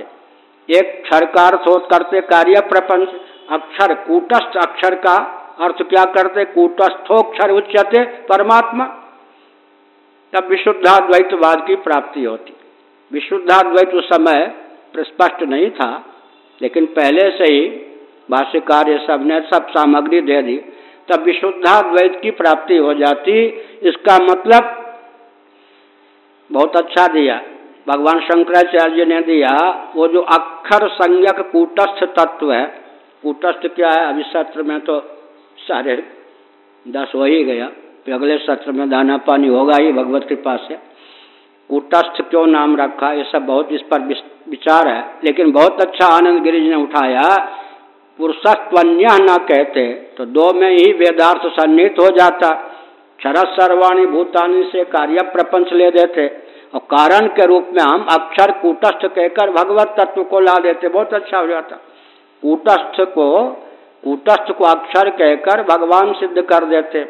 एक क्षर का अर्थ करते, कार्य प्रपंच, अक्षर कूटस्थ अक्षर का अर्थ क्या करते? कूटस्थोक्षर उच्चते परमात्मा। तब विशुद्धाद्वैतवाद की प्राप्ति होती। विशुद्धाद्वैत उस समय स्पष्ट नहीं था, लेकिन पहले से ही भाष्यकार सबने सब सामग्री दे दी। तब विशुद्धाद्वैत की प्राप्ति हो जाती। इसका मतलब बहुत अच्छा दिया। भगवान शंकराचार्य ने दिया, वो जो अक्षर संज्ञक कूटस्थ तत्व है, कूटस्थ क्या है? अभी सत्र में तो सारे दस हो ही गया। फिर अगले सत्र में दाना पानी होगा ही, भगवत कृपा से। कूटस्थ क्यों नाम रखा? ये सब बहुत इस पर विचार है। लेकिन बहुत अच्छा आनंद गिरिज ने उठाया पुरुषत्वन्य न कहते तो दो में ही वेदार्थ सन्निहित हो जाता। क्षरत सर्वाणी भूतानी से कार्य प्रपंच ले देते। और कारण के रूप में हम अक्षर कूटस्थ कहकर भगवत तत्व को ला देते, बहुत अच्छा हो जाता। कूटस्थ को कूटस्थ को अक्षर कहकर भगवान सिद्ध कर देते।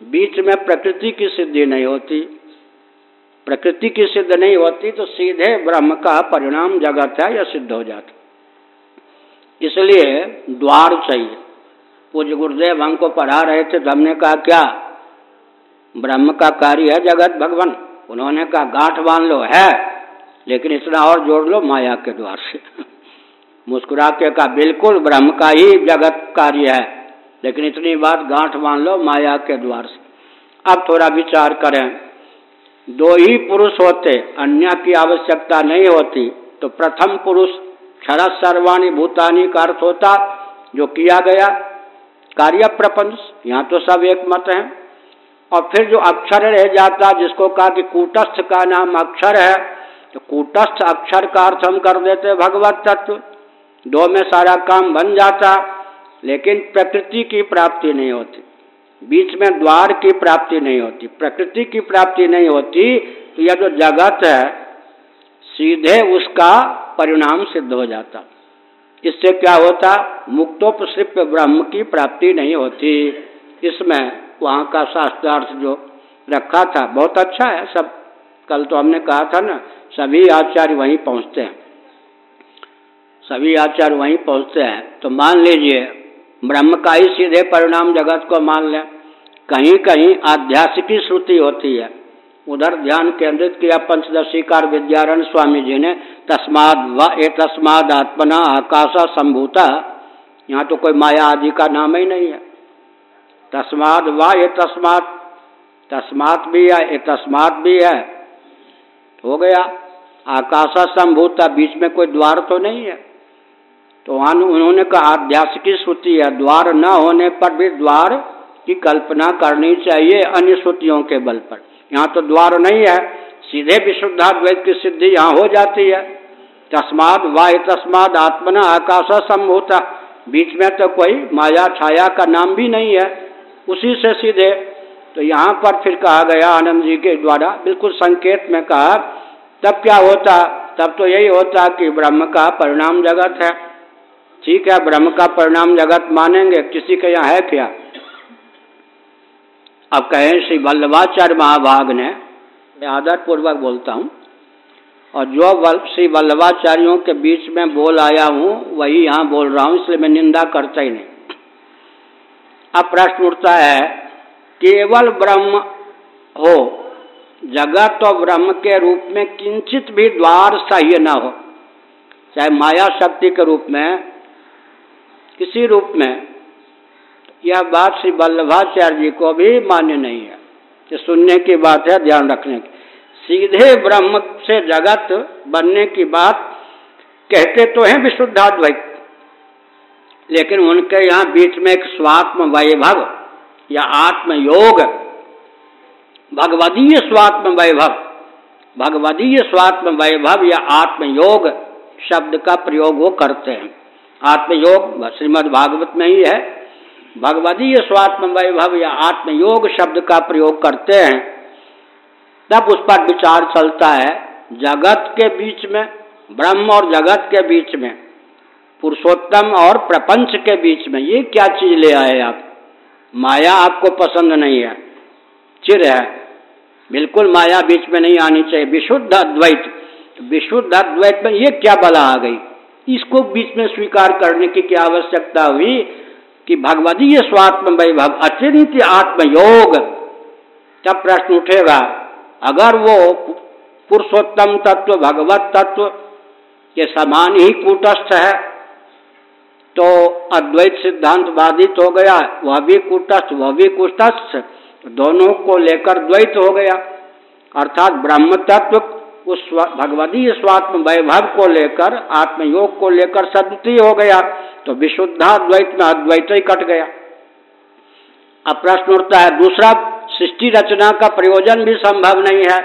बीच में प्रकृति की सिद्धि नहीं होती। प्रकृति की सिद्ध नहीं होती तो सीधे ब्रह्म का परिणाम जगत है, यह सिद्ध हो जाता। इसलिए द्वार चाहिए। पूज्य गुरुदेव हमको पढ़ा रहे थे तो हमने कहा, क्या? ब्रह्म का कार्य है जगत भगवान। उन्होंने कहा, गांठ बाँध लो, है। लेकिन इतना और जोड़ लो, माया के द्वार से। मुस्कुरा के कहा, बिल्कुल, ब्रह्म का ही जगत कार्य है। लेकिन इतनी बात, गांठ मान लो, माया के द्वार से। अब थोड़ा विचार करें। दो ही पुरुष होते, अन्य की आवश्यकता नहीं होती तो प्रथम पुरुष क्षर सर्वाणी भूतानी का अर्थ होता जो किया गया। कार्य प्रपंच, यहाँ तो सब एक मत है। और फिर जो अक्षर रह जाता, जिसको कहा कि कूटस्थ का नाम अक्षर है तो कूटस्थ अक्षर का अर्थ हम कर देते भगवत तत्व। दो में सारा काम बन जाता, लेकिन प्रकृति की प्राप्ति नहीं होती। बीच में द्वार की प्राप्ति नहीं होती। प्रकृति की प्राप्ति नहीं होती तो यह जो जगत है सीधे उसका परिणाम सिद्ध हो जाता। इससे क्या होता? मुक्तोपसृप ब्रह्म की प्राप्ति नहीं होती। इसमें वहाँ का शास्त्रार्थ जो रखा था, बहुत अच्छा है सब। कल तो हमने कहा था ना, सभी आचार्य वहीं पहुँचते हैं। सभी आचार्य वहीं पहुँचते हैं। तो मान लीजिए, ब्रह्म का ही सीधे परिणाम जगत को मान लें। कहीं कहीं आध्यात्मिकी श्रुति होती है। उधर ध्यान केंद्रित किया, पंचदशी कार विद्यारण स्वामी जी ने, तस्माद व ए तस्माद आत्मना आकाशा संभूता। यहाँ तो कोई माया आदि का नाम ही नहीं है। तस्माद व ए तस्मात तस्मात भी है, ए तस्मात भी है। हो गया। आकाशा संभूता, बीच में कोई द्वार तो नहीं है। तो उन्होंने कहा, आध्यात्मिक श्रुति है, द्वार न होने पर भी द्वार की कल्पना करनी चाहिए अन्य श्रुतियों के बल पर। यहाँ तो द्वार नहीं है, सीधे विशुद्धाद्वैत की सिद्धि यहाँ हो जाती है। तस्माद वाय तस्माद आत्मना आकाश संभूता। बीच में तो कोई माया छाया का नाम भी नहीं है, उसी से सीधे। तो यहाँ पर फिर कहा गया आनंद जी के द्वारा, बिल्कुल संकेत में कहा, तब क्या होता? तब तो यही होता कि ब्रह्म का परिणाम जगत है। ठीक है, ब्रह्म का परिणाम जगत मानेंगे, किसी के यहाँ है क्या? अब कहें श्री वल्लभाचार्य महाभाग ने, मैं आदर पूर्वक बोलता हूँ। और जो श्री वल्लभाचार्यों के बीच में बोल आया हूँ, वही यहाँ बोल रहा हूँ, इसलिए मैं निंदा करता ही नहीं। अब प्रश्न उठता है, केवल ब्रह्म हो, जगत और ब्रह्म के रूप में किंचित भी द्वार सही न हो, चाहे माया शक्ति के रूप में, किसी रूप में यह बात श्री वल्लभाचार्य जी को भी मान्य नहीं है। कि सुनने की बात है, ध्यान रखने की। सीधे ब्रह्म से जगत बनने की बात कहते तो हैं विशुद्धाद्वैत, लेकिन उनके यहाँ बीच में एक स्वात्म वैभव या आत्म योग भगवदीय स्वात्म वैभव, भगवदीय स्वात्म वैभव या आत्म योग शब्द का प्रयोग वो करते हैं। आत्मयोग श्रीमद भागवत में ही है भगवदीय स्वात्म वैभव या आत्मयोग शब्द का प्रयोग करते हैं, तब उस पर विचार चलता है, जगत के बीच में, ब्रह्म और जगत के बीच में, पुरुषोत्तम और प्रपंच के बीच में, ये क्या चीज़ ले आए आप? माया आपको पसंद नहीं है, चिर है, बिल्कुल माया बीच में नहीं आनी चाहिए, विशुद्ध अद्वैत विशुद्ध अद्वैत में ये क्या बला आ गई? इसको बीच में स्वीकार करने की क्या आवश्यकता हुई? कि भगवदीय स्वात्म वैभव अचिंत्य आत्मयोग। तब प्रश्न उठेगा, अगर वो पुरुषोत्तम तत्व, भगवत तत्व के समान ही कूटस्थ है तो अद्वैत सिद्धांत बाधित हो गया, वह भी कूटस्थ, वह भी कुटस्थ दोनों को लेकर द्वैत हो गया। अर्थात ब्रह्म तत्व उस भगवदीय स्वात्म वैभव को लेकर, आत्मयोग को लेकर सद्वितीय हो गया तो विशुद्धाद्वैत में अद्वैत ही कट गया। अब प्रश्न उठता है, दूसरा सृष्टि रचना का प्रयोजन भी संभव नहीं है।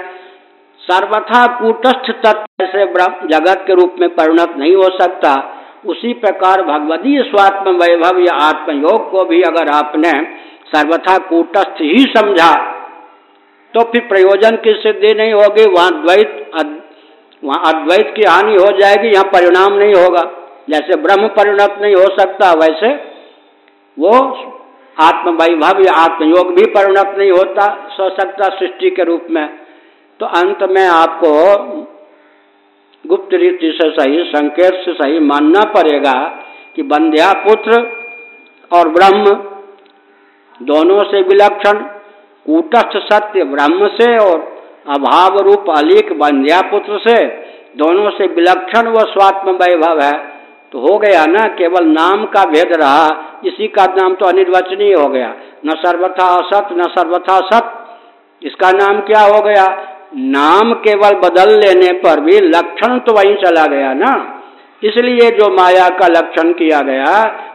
सर्वथा कूटस्थ तत्व से जगत के रूप में परिणत नहीं हो सकता। उसी प्रकार भगवदीय स्वात्म वैभव या आत्मयोग को भी अगर आपने सर्वथा कूटस्थ ही समझा तो फिर प्रयोजन की सिद्धि नहीं होगी? वहाँ द्वैत वहाँ अद्वैत की हानि हो जाएगी, यहाँ परिणाम नहीं होगा। जैसे ब्रह्म परिणत नहीं हो सकता, वैसे वो आत्म वैभव या आत्मयोग भी परिणत नहीं होता, सो सकता सृष्टि के रूप में। तो अंत में आपको गुप्त रीति से सही, संकेत से सही मानना पड़ेगा कि बंध्या पुत्र और ब्रह्म दोनों से विलक्षण कूटस्थ सत्य ब्रह्म से और अभाव रूप अलिक बंध्या पुत्र से, दोनों से विलक्षण व स्वात्म वैभव है। तो हो गया ना, केवल नाम का भेद रहा, इसी का नाम तो अनिर्वचनीय हो गया। न सर्वथा असत, न सर्वथा सत, इसका नाम क्या हो गया? नाम केवल बदल लेने पर भी लक्षण तो वहीं चला गया ना। इसलिए जो माया का लक्षण किया गया,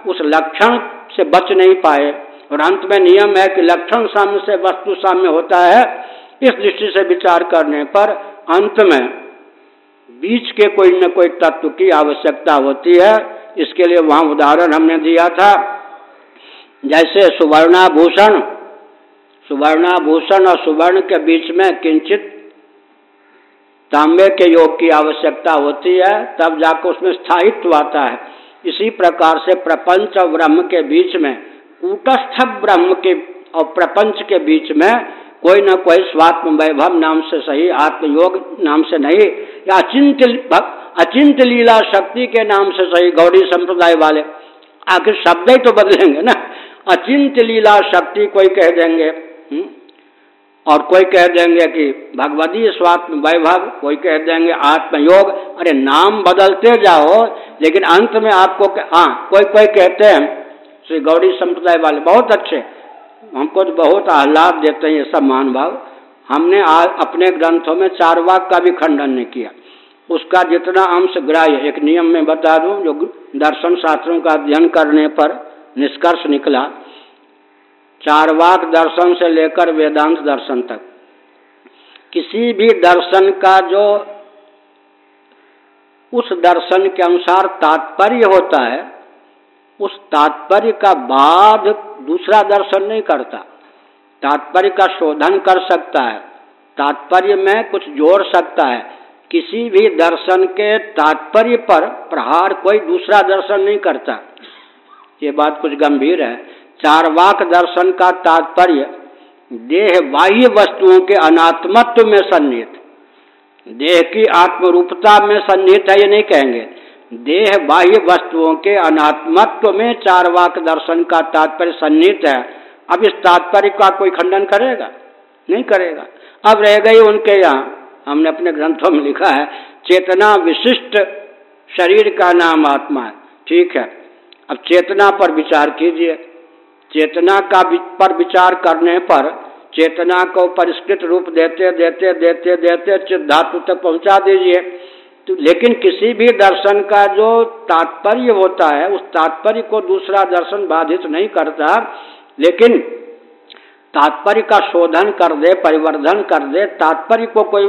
उस लक्षण से बच नहीं पाए। और अंत में नियम है कि लक्षण साम्य से वस्तु साम्य होता है, इस दृष्टि से विचार करने पर अंत में बीच के कोई न कोई तत्व की आवश्यकता होती है। इसके लिए वहाँ उदाहरण हमने दिया था, जैसे सुवर्णाभूषण सुवर्णाभूषण और सुवर्ण के बीच में किंचित तांबे के योग की आवश्यकता होती है, तब जाकर उसमें स्थायित्व आता है। इसी प्रकार से प्रपंच और ब्रह्म के बीच में कूटस्थ ब्रह्म के और प्रपंच के बीच में कोई ना कोई स्वात्म वैभव नाम से सही, आत्मयोग नाम से नहीं, या अचिंत अचिंत लीला शक्ति के नाम से सही, गौरी संप्रदाय वाले, आखिर शब्द ही तो बदलेंगे ना अचिंत लीला शक्ति कोई कह देंगे? हम्म? और कोई कह देंगे कि भगवती स्वात्म वैभव कोई कह देंगे आत्मयोग, अरे नाम बदलते जाओ, लेकिन अंत में आपको हाँ कोई कोई कहते हैं श्री गौरी संप्रदाय वाले बहुत अच्छे हमको तो बहुत आह्लाद देते हैं ये सब महानुभाव। भाव हमने अपने ग्रंथों में चार वाक का भी खंडन नहीं किया। उसका जितना अंश ग्राह्य एक नियम में बता दूँ, जो दर्शन शास्त्रों का अध्ययन करने पर निष्कर्ष निकला, चार वाक दर्शन से लेकर वेदांत दर्शन तक। किसी भी दर्शन का जो, उस दर्शन के अनुसार तात्पर्य होता है उस तात्पर्य का बाद दूसरा दर्शन नहीं करता। तात्पर्य का शोधन कर सकता है, तात्पर्य में कुछ जोड़ सकता है। किसी भी दर्शन के तात्पर्य पर प्रहार कोई दूसरा दर्शन नहीं करता। ये बात कुछ गंभीर है। चारवाक दर्शन का तात्पर्य देह बाह्य वस्तुओं के अनात्मत्व में सन्निहित। देह की आत्मरूपता में सन्निहित है ये नहीं कहेंगे। देह बाह्य वस्तुओं के अनात्मत्व में चारवाक दर्शन का तात्पर्य सन्निहित है। अब इस तात्पर्य का कोई खंडन करेगा? नहीं करेगा। अब रह गई उनके यहाँ। हमने अपने ग्रंथों में लिखा है, चेतना विशिष्ट शरीर का नाम आत्मा है। ठीक है। अब चेतना पर विचार कीजिए। चेतना का पर विचार करने पर चेतना को परिष्कृत रूप देते देते देते देते, चित धातु तक पहुँचा दीजिए। तो लेकिन किसी भी दर्शन का जो तात्पर्य होता है, उस तात्पर्य को दूसरा दर्शन बाधित नहीं करता, लेकिन तात्पर्य का शोधन कर दे, परिवर्धन कर दे, तात्पर्य को कोई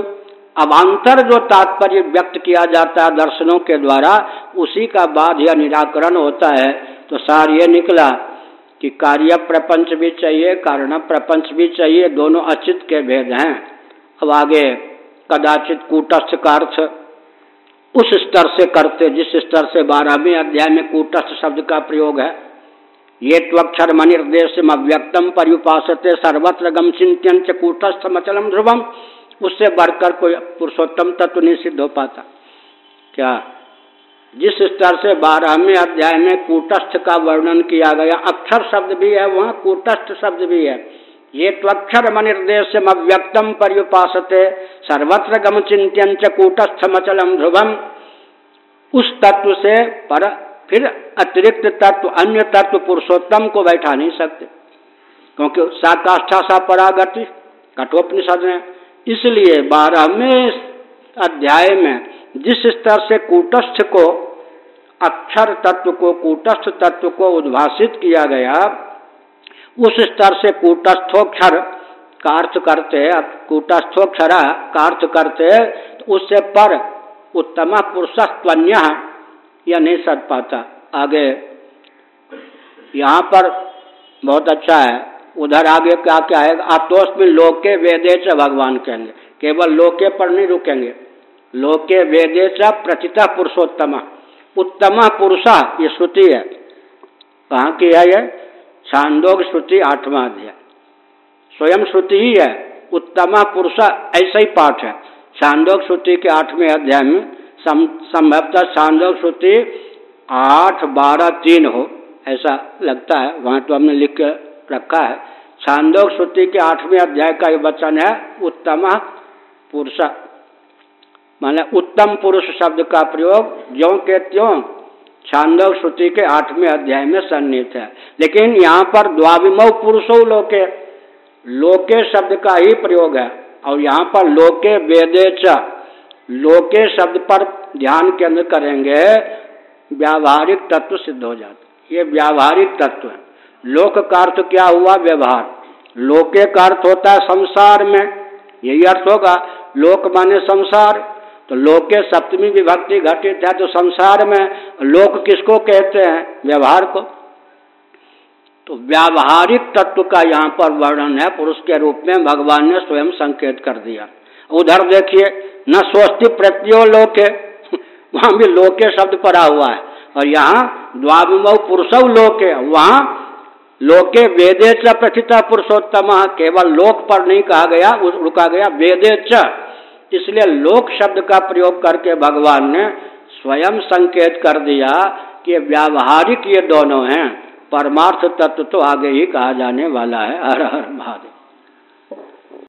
अवान्तर जो तात्पर्य व्यक्त किया जाता है दर्शनों के द्वारा, उसी का बाध या निराकरण होता है। तो सार ये निकला कि कार्य प्रपंच भी चाहिए, कारण प्रपंच भी चाहिए, दोनों अचित के भेद हैं। अब आगे कदाचित कूटस्थ का अर्थ उस स्तर से करते, जिस स्तर से बारहवें अध्याय में कूटस्थ शब्द का प्रयोग है। ये त्वक्षर मनिर्देश अव्यक्तम पर्युपासते सर्वत्र गम चिंत्यन च कूटस्थ मचलम ध्रुवम। उससे बढ़कर कोई पुरुषोत्तम तत्व नहीं सिद्ध हो पाता। क्या? जिस स्तर से बारहवें अध्याय में कूटस्थ का वर्णन किया गया, अक्षर शब्द भी है, वहाँ कूटस्थ शब्द भी है। अव्यक्तम पर्युपासते, सर्वत्र गम चिंत्यन च ध्रुवम। उस तत्व से पर, फिर अतिरिक्त तत्व अन्य तत्व पुरुषोत्तम को बैठा नहीं सकते। क्योंकि साकाष्ठा सा परागति, कठोपनिषद। ने इसलिए बारहवें अध्याय में जिस स्तर से कूटस्थ को अक्षर तत्व को, कूटस्थ तत्व को उद्भाषित किया गया उस स्तर से कूटस्थोक्षर का अर्थ करते कूटस्थोक्षरा का अर्थ करते तो उससे पर उत्तम पुरुषत्वन्य या नहीं सद पाता। आगे, यहाँ पर बहुत अच्छा है। उधर आगे क्या क्या है? आत्मोस्म लोके वेदे से भगवान कहेंगे। केवल लोके पर नहीं रुकेंगे। लोके वेदे च प्रचिता पुरुषोत्तम। उत्तम पुरुषा, ये श्रुति है। कहाँ की है ये? छांदोग श्रुति आठवां अध्याय। स्वयं श्रुति ही है, उत्तम पुरुष ऐसा ही पाठ है। छांदोग श्रुति के आठवें अध्याय में संभवतः छांदोग श्रुति आठ, बारह, तीन हो, ऐसा लगता है, वहाँ तो हमने लिख के रखा है। छांदोग श्रुति के आठवें अध्याय का ये वचन है, उत्तम पुरुष। माने उत्तम पुरुष शब्द का प्रयोग ज्यो के त्यों छांदोग श्रुति के आठवें अध्याय में सन्निहित है। लेकिन यहाँ पर द्वाभिमव पुरुषो लोके। लोके शब्द का ही प्रयोग है। और यहाँ पर लोके वेदे च। लोके शब्द पर ध्यान केंद्र करेंगे, व्यावहारिक तत्व सिद्ध हो जाता ये व्यावहारिक तत्व है। लोक का अर्थ क्या हुआ? व्यवहार। लोके का अर्थ होता है संसार में। यही अर्थ होगा। लोक माने संसार। तो लोके सप्तमी विभक्ति घटित है तो संसार में लोक किसको कहते हैं? व्यवहार को। तो व्यावहारिक तत्व का यहाँ पर वर्णन है पुरुष के रूप में भगवान ने स्वयं संकेत कर दिया। उधर देखिए, न स्वस्ति प्रत्यो लोके। वहाँ भी लोके शब्द पड़ा हुआ है। और यहाँ द्वाभिमव पुरुषव लोके। वहाँ लोके वेदे च प्रथिता पुरुषोत्तम। केवल लोक पर नहीं कहा गया रुका गया वेदे च इसलिए लोक शब्द का प्रयोग करके भगवान ने स्वयं संकेत कर दिया कि व्यावहारिक ये दोनों हैं। परमार्थ तत्व तो आगे ही कहा जाने वाला है। हर हर महादेव।